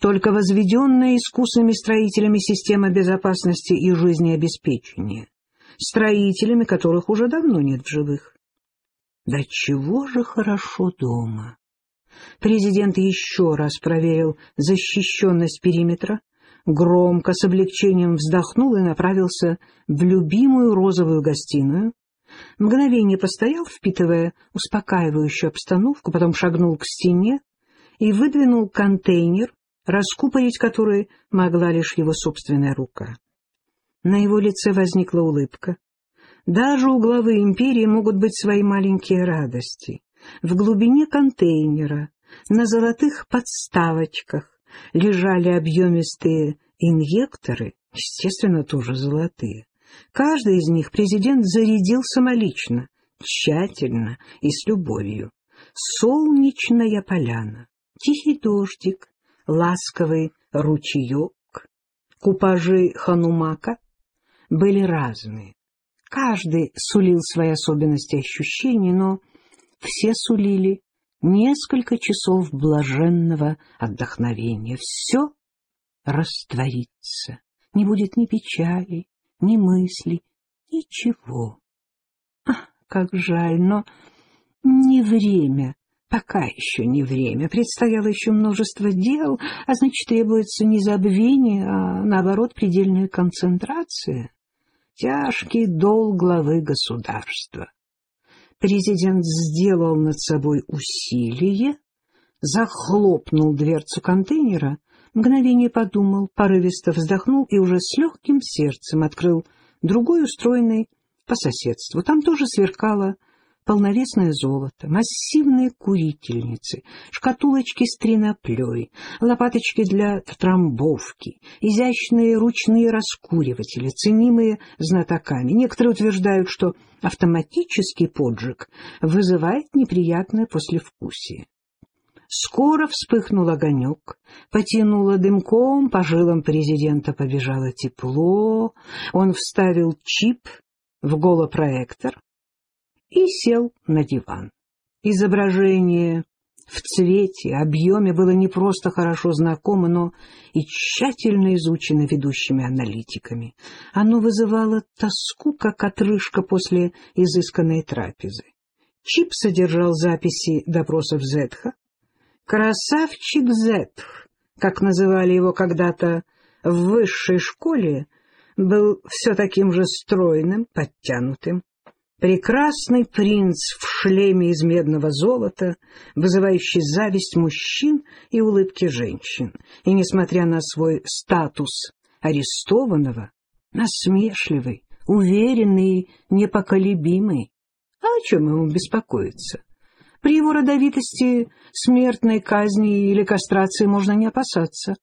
Только возведенная искусными строителями система безопасности и жизнеобеспечения, строителями которых уже давно нет в живых. Да чего же хорошо дома! Президент еще раз проверил защищенность периметра, громко, с облегчением вздохнул и направился в любимую розовую гостиную. Мгновение постоял, впитывая успокаивающую обстановку, потом шагнул к стене и выдвинул контейнер, раскупорить который могла лишь его собственная рука. На его лице возникла улыбка. Даже у главы империи могут быть свои маленькие радости. В глубине контейнера, на золотых подставочках, лежали объемистые инъекторы, естественно, тоже золотые. Каждый из них президент зарядил самолично, тщательно и с любовью. Солнечная поляна, тихий дождик, ласковый ручеек, купажи Ханумака были разные. Каждый сулил свои особенности ощущений, но все сулили несколько часов блаженного отдохновения. Все растворится, не будет ни печали, ни мысли, ничего. Ах, как жаль, но не время, пока еще не время. Предстояло еще множество дел, а значит, требуется не забвение, а, наоборот, предельная концентрация. Тяжкий долг главы государства. Президент сделал над собой усилие, захлопнул дверцу контейнера, мгновение подумал, порывисто вздохнул и уже с легким сердцем открыл другой устроенный по соседству. Там тоже сверкало полновесное золото, массивные курительницы, шкатулочки с триноплей, лопаточки для трамбовки, изящные ручные раскуриватели, ценимые знатоками. Некоторые утверждают, что автоматический поджиг вызывает неприятное послевкусие. Скоро вспыхнул огонек, потянуло дымком, по жилам президента побежало тепло, он вставил чип в голопроектор, и сел на диван. Изображение в цвете, объеме было не просто хорошо знакомо, но и тщательно изучено ведущими аналитиками. Оно вызывало тоску, как отрыжка после изысканной трапезы. Чип содержал записи допросов Зетха. «Красавчик Зетх», как называли его когда-то в высшей школе, был все таким же стройным, подтянутым. Прекрасный принц в шлеме из медного золота, вызывающий зависть мужчин и улыбки женщин. И, несмотря на свой статус арестованного, насмешливый, уверенный и непоколебимый. А о чем ему беспокоиться? При его родовитости смертной казни или кастрации можно не опасаться.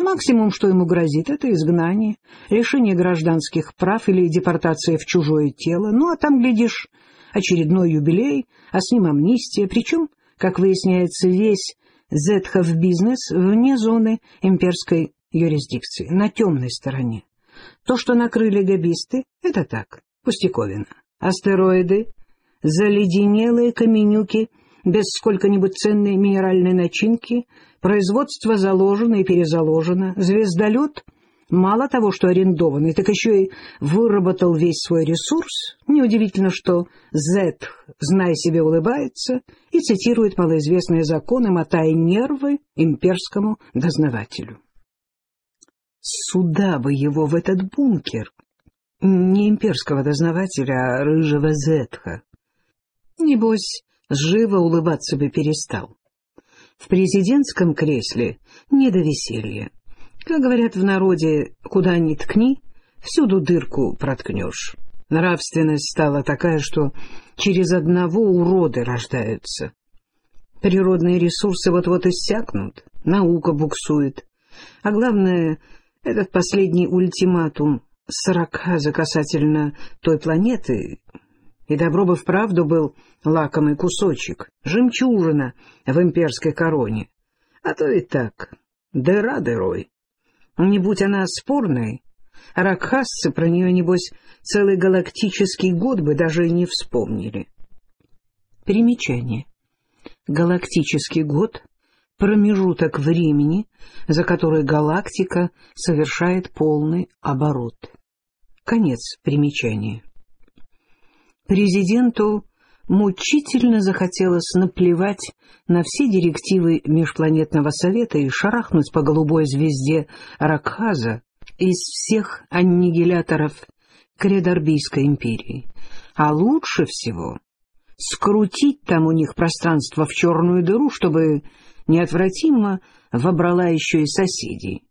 Максимум, что ему грозит, это изгнание, лишение гражданских прав или депортация в чужое тело. Ну, а там, глядишь, очередной юбилей, а с ним амнистия. Причем, как выясняется, весь Зетхов бизнес вне зоны имперской юрисдикции, на темной стороне. То, что накрыли габисты, это так, пустяковина. Астероиды, заледенелые каменюки без сколько-нибудь ценной минеральной начинки — Производство заложено и перезаложено. Звездолет мало того, что арендованный, так еще и выработал весь свой ресурс. Неудивительно, что Зет, зная себе, улыбается и цитирует малоизвестные законы, мотая нервы имперскому дознавателю. Сюда бы его в этот бункер, не имперского дознавателя, а рыжего Зетха. Небось, живо улыбаться бы перестал в президентском кресле не до веселья. Как говорят в народе, куда ни ткни, всюду дырку проткнешь. Нравственность стала такая, что через одного уроды рождаются. Природные ресурсы вот-вот иссякнут, наука буксует. А главное, этот последний ультиматум сорока касательно той планеты и добро бы вправду был лакомый кусочек, жемчужина в имперской короне. А то и так, дыра дырой. Не будь она спорной, ракхасцы про нее, небось, целый галактический год бы даже и не вспомнили. Примечание. Галактический год — промежуток времени, за который галактика совершает полный оборот. Конец примечания. Президенту мучительно захотелось наплевать на все директивы Межпланетного Совета и шарахнуть по голубой звезде Ракхаза из всех аннигиляторов Кредорбийской империи. А лучше всего скрутить там у них пространство в черную дыру, чтобы неотвратимо вобрала еще и соседей.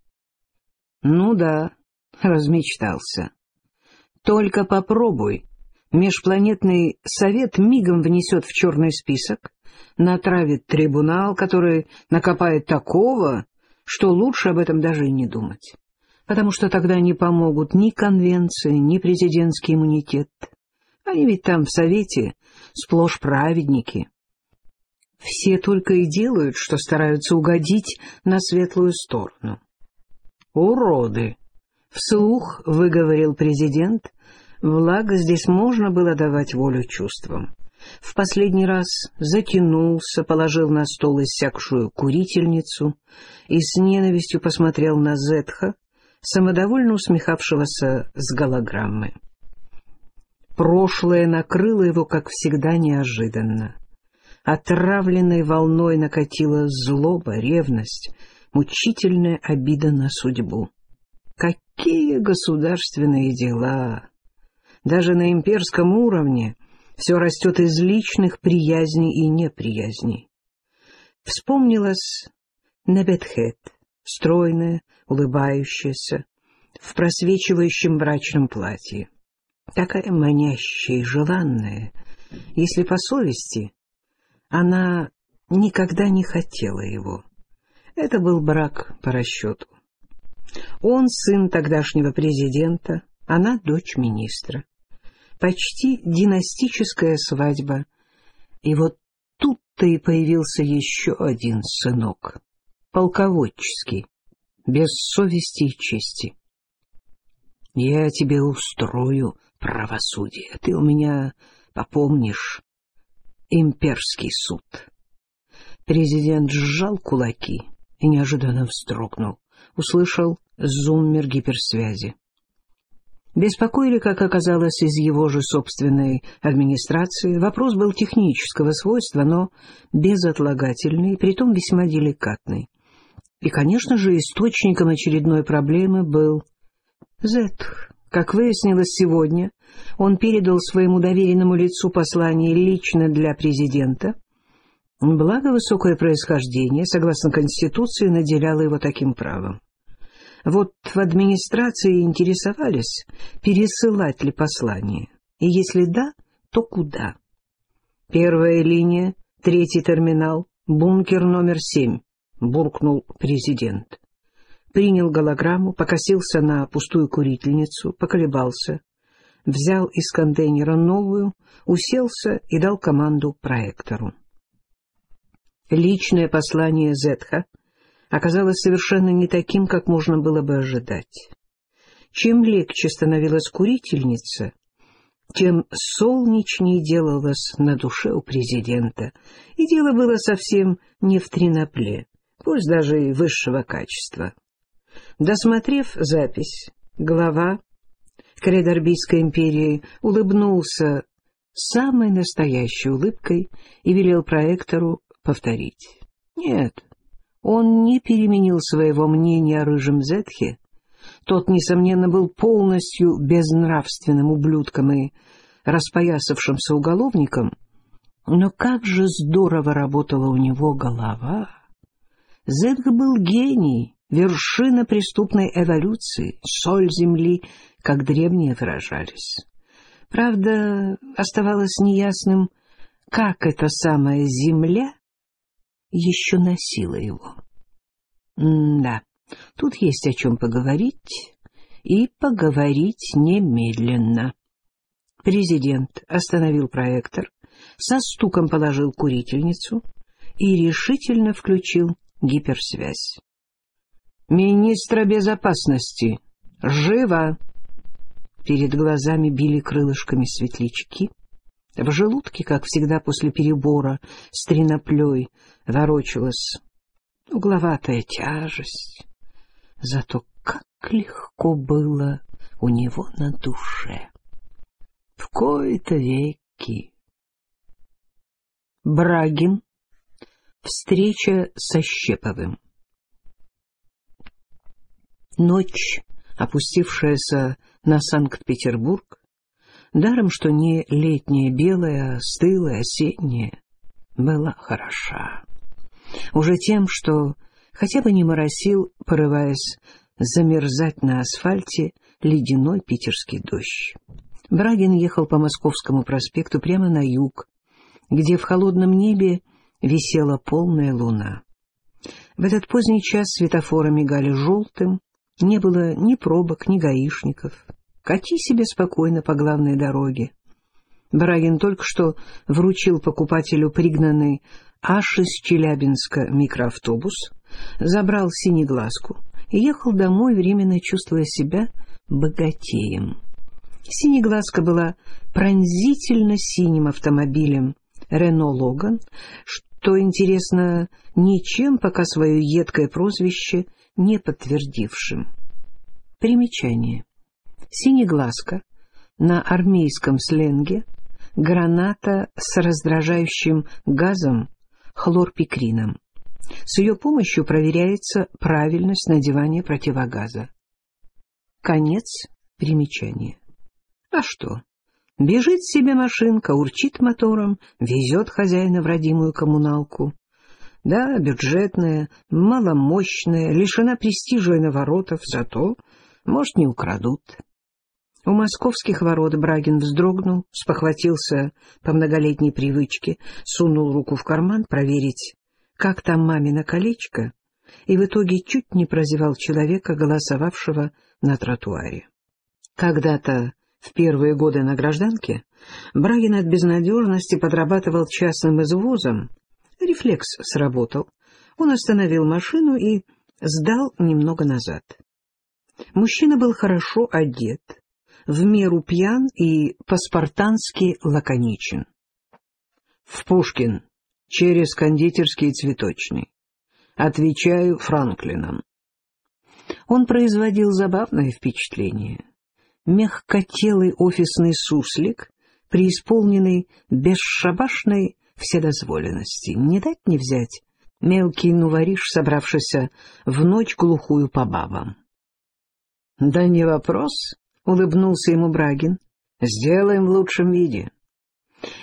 Ну да, размечтался. Только попробуй Межпланетный совет мигом внесет в черный список, натравит трибунал, который накопает такого, что лучше об этом даже и не думать. Потому что тогда не помогут ни конвенции, ни президентский иммунитет. Они ведь там в совете сплошь праведники. Все только и делают, что стараются угодить на светлую сторону. «Уроды!» — вслух выговорил президент, Благо, здесь можно было давать волю чувствам. В последний раз затянулся, положил на стол иссякшую курительницу и с ненавистью посмотрел на Зетха, самодовольно усмехавшегося с голограммы. Прошлое накрыло его, как всегда, неожиданно. Отравленной волной накатила злоба, ревность, мучительная обида на судьбу. Какие государственные дела! Даже на имперском уровне все растет из личных приязней и неприязней. Вспомнилась Небетхет, стройная, улыбающаяся, в просвечивающем брачном платье. Такая манящая и желанная, если по совести, она никогда не хотела его. Это был брак по расчету. Он сын тогдашнего президента, она дочь министра почти династическая свадьба. И вот тут-то и появился еще один сынок, полководческий, без совести и чести. Я тебе устрою правосудие, ты у меня попомнишь, имперский суд. Президент сжал кулаки и неожиданно вздрогнул. Услышал зуммер гиперсвязи. Беспокоили, как оказалось, из его же собственной администрации. Вопрос был технического свойства, но безотлагательный, притом весьма деликатный. И, конечно же, источником очередной проблемы был Зетх. Как выяснилось сегодня, он передал своему доверенному лицу послание лично для президента. Благо, высокое происхождение, согласно Конституции, наделяло его таким правом. Вот в администрации интересовались, пересылать ли послание, и если да, то куда. Первая линия, третий терминал, бункер номер семь, буркнул президент. Принял голограмму, покосился на пустую курительницу, поколебался, взял из контейнера новую, уселся и дал команду проектору. Личное послание Зетха — оказалось совершенно не таким, как можно было бы ожидать. Чем легче становилась курительница, тем солнечнее делалось на душе у президента, и дело было совсем не в тринопле, пусть даже и высшего качества. Досмотрев запись, глава Кредорбийской империи улыбнулся самой настоящей улыбкой и велел проектору повторить. Нет, он не переменил своего мнения о рыжем Зетхе. Тот, несомненно, был полностью безнравственным ублюдком и распоясавшимся уголовником, но как же здорово работала у него голова! Зетх был гений, вершина преступной эволюции, соль земли, как древние выражались. Правда, оставалось неясным, как эта самая земля еще носила его. да, тут есть о чем поговорить, и поговорить немедленно. Президент остановил проектор, со стуком положил курительницу и решительно включил гиперсвязь. «Министра безопасности! Живо!» Перед глазами били крылышками светлячки. В желудке, как всегда после перебора с триноплей, ворочалась угловатая тяжесть. Зато как легко было у него на душе. В кои-то веки. Брагин. Встреча со Щеповым. Ночь, опустившаяся на Санкт-Петербург, Даром, что не летняя белая, а стылая осенняя, была хороша. Уже тем, что хотя бы не моросил, порываясь замерзать на асфальте ледяной питерский дождь. Брагин ехал по Московскому проспекту прямо на юг, где в холодном небе висела полная луна. В этот поздний час светофоры мигали желтым, не было ни пробок, ни гаишников. Кати себе спокойно по главной дороге. Брагин только что вручил покупателю пригнанный аж из Челябинска микроавтобус, забрал синеглазку и ехал домой, временно чувствуя себя богатеем. Синеглазка была пронзительно синим автомобилем «Рено Логан», что, интересно, ничем пока свое едкое прозвище не подтвердившим. Примечание. Синеглазка на армейском сленге граната с раздражающим газом хлорпикрином. С ее помощью проверяется правильность надевания противогаза. Конец примечания. А что? Бежит себе машинка, урчит мотором, везет хозяина в родимую коммуналку. Да, бюджетная, маломощная, лишена престижа и наворотов, зато, может, не украдут. У московских ворот Брагин вздрогнул, спохватился по многолетней привычке, сунул руку в карман проверить, как там мамино колечко, и в итоге чуть не прозевал человека, голосовавшего на тротуаре. Когда-то, в первые годы на гражданке, Брагин от безнадежности подрабатывал частным извозом. Рефлекс сработал. Он остановил машину и сдал немного назад. Мужчина был хорошо одет, в меру пьян и по-спартански лаконичен. В Пушкин, через кондитерский цветочный. Отвечаю Франклином. Он производил забавное впечатление. Мягкотелый офисный суслик, преисполненный бесшабашной вседозволенности. Не дать не взять мелкий нувориш, собравшийся в ночь глухую по бабам. — Да не вопрос, — улыбнулся ему Брагин. — Сделаем в лучшем виде.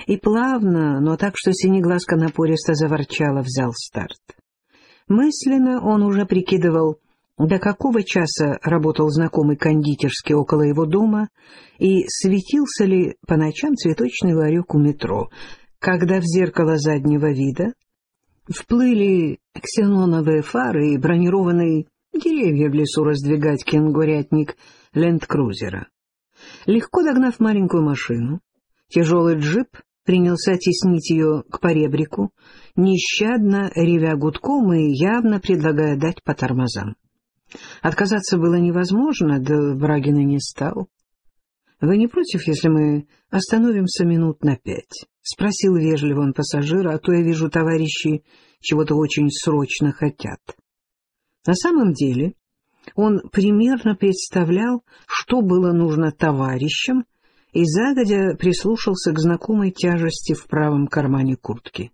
И плавно, но так, что синеглазка напористо заворчала, взял старт. Мысленно он уже прикидывал, до какого часа работал знакомый кондитерский около его дома и светился ли по ночам цветочный ларек у метро, когда в зеркало заднего вида вплыли ксеноновые фары и бронированный деревья в лесу раздвигать кенгурятник ленд-крузера. Легко догнав маленькую машину, тяжелый джип принялся теснить ее к поребрику, нещадно ревя гудком и явно предлагая дать по тормозам. Отказаться было невозможно, да Брагина не стал. — Вы не против, если мы остановимся минут на пять? — спросил вежливо он пассажира, а то я вижу, товарищи чего-то очень срочно хотят. На самом деле он примерно представлял, что было нужно товарищам, и загодя прислушался к знакомой тяжести в правом кармане куртки.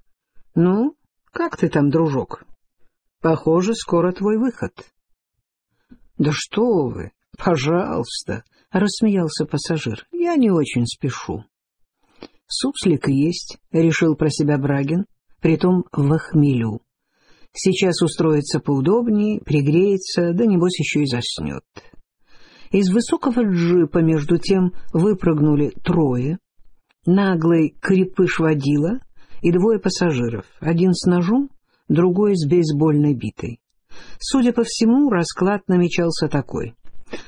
— Ну, как ты там, дружок? Похоже, скоро твой выход. — Да что вы, пожалуйста, — рассмеялся пассажир, — я не очень спешу. — Суслик есть, — решил про себя Брагин, притом в хмелю. Сейчас устроится поудобнее, пригреется, да небось еще и заснет. Из высокого джипа, между тем, выпрыгнули трое. Наглый крепыш водила и двое пассажиров, один с ножом, другой с бейсбольной битой. Судя по всему, расклад намечался такой.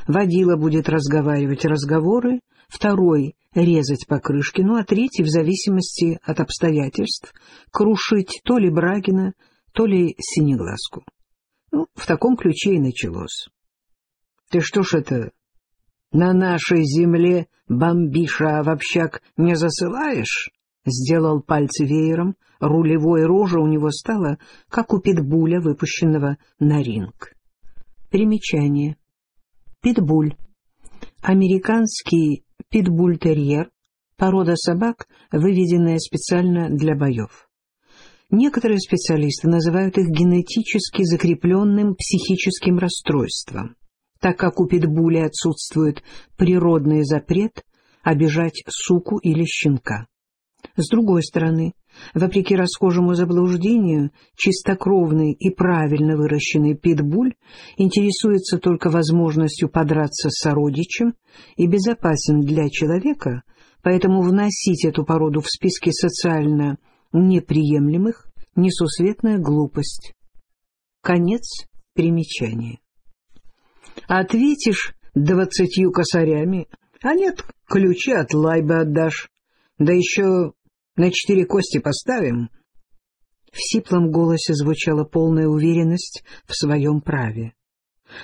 Водила будет разговаривать разговоры, второй — резать покрышки, ну а третий, в зависимости от обстоятельств, крушить то ли Брагина, то ли Синеглазку. Ну, в таком ключе и началось. — Ты что ж это, на нашей земле бомбиша в общак не засылаешь? — сделал пальцы веером. Рулевой рожа у него стала, как у питбуля, выпущенного на ринг. Примечание. Питбуль. Американский питбуль-терьер, порода собак, выведенная специально для боев. Некоторые специалисты называют их генетически закрепленным психическим расстройством, так как у питбуля отсутствует природный запрет обижать суку или щенка. С другой стороны, вопреки расхожему заблуждению, чистокровный и правильно выращенный питбуль интересуется только возможностью подраться с сородичем и безопасен для человека, поэтому вносить эту породу в списки социально неприемлемых несусветная глупость. Конец примечания. Ответишь двадцатью косарями, а нет, ключи от лайбы отдашь, да еще на четыре кости поставим. В сиплом голосе звучала полная уверенность в своем праве.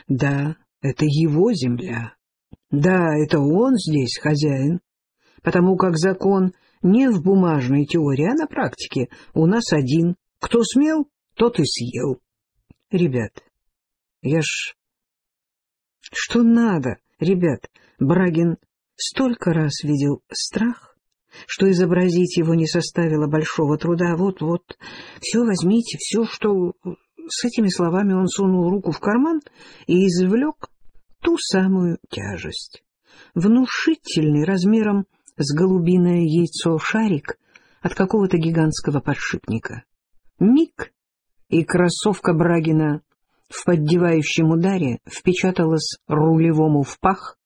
Да, это его земля. Да, это он здесь хозяин, потому как закон не в бумажной теории, а на практике у нас один. Кто смел, тот и съел. Ребят, я ж... Что надо, ребят? Брагин столько раз видел страх, что изобразить его не составило большого труда. Вот-вот, все возьмите, все, что... С этими словами он сунул руку в карман и извлек ту самую тяжесть. Внушительный размером с голубиное яйцо шарик от какого-то гигантского подшипника. Миг, и кроссовка Брагина в поддевающем ударе впечаталась рулевому в пах,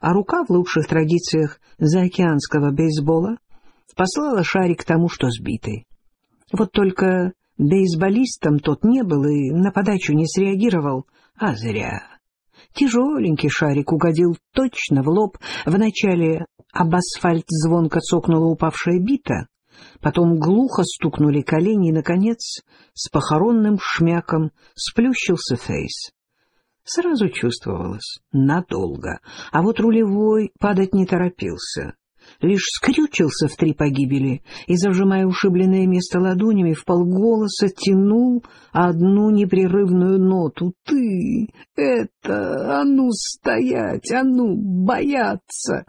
а рука в лучших традициях заокеанского бейсбола послала шарик тому, что сбитый. Вот только бейсболистом тот не был и на подачу не среагировал, а зря. Тяжеленький шарик угодил точно в лоб. Вначале об асфальт звонко цокнула упавшая бита, потом глухо стукнули колени, и, наконец, с похоронным шмяком сплющился фейс. Сразу чувствовалось — надолго, а вот рулевой падать не торопился. Лишь скрючился в три погибели и, зажимая ушибленное место ладонями, в полголоса тянул одну непрерывную ноту. «Ты! Это! А ну стоять! А ну бояться!»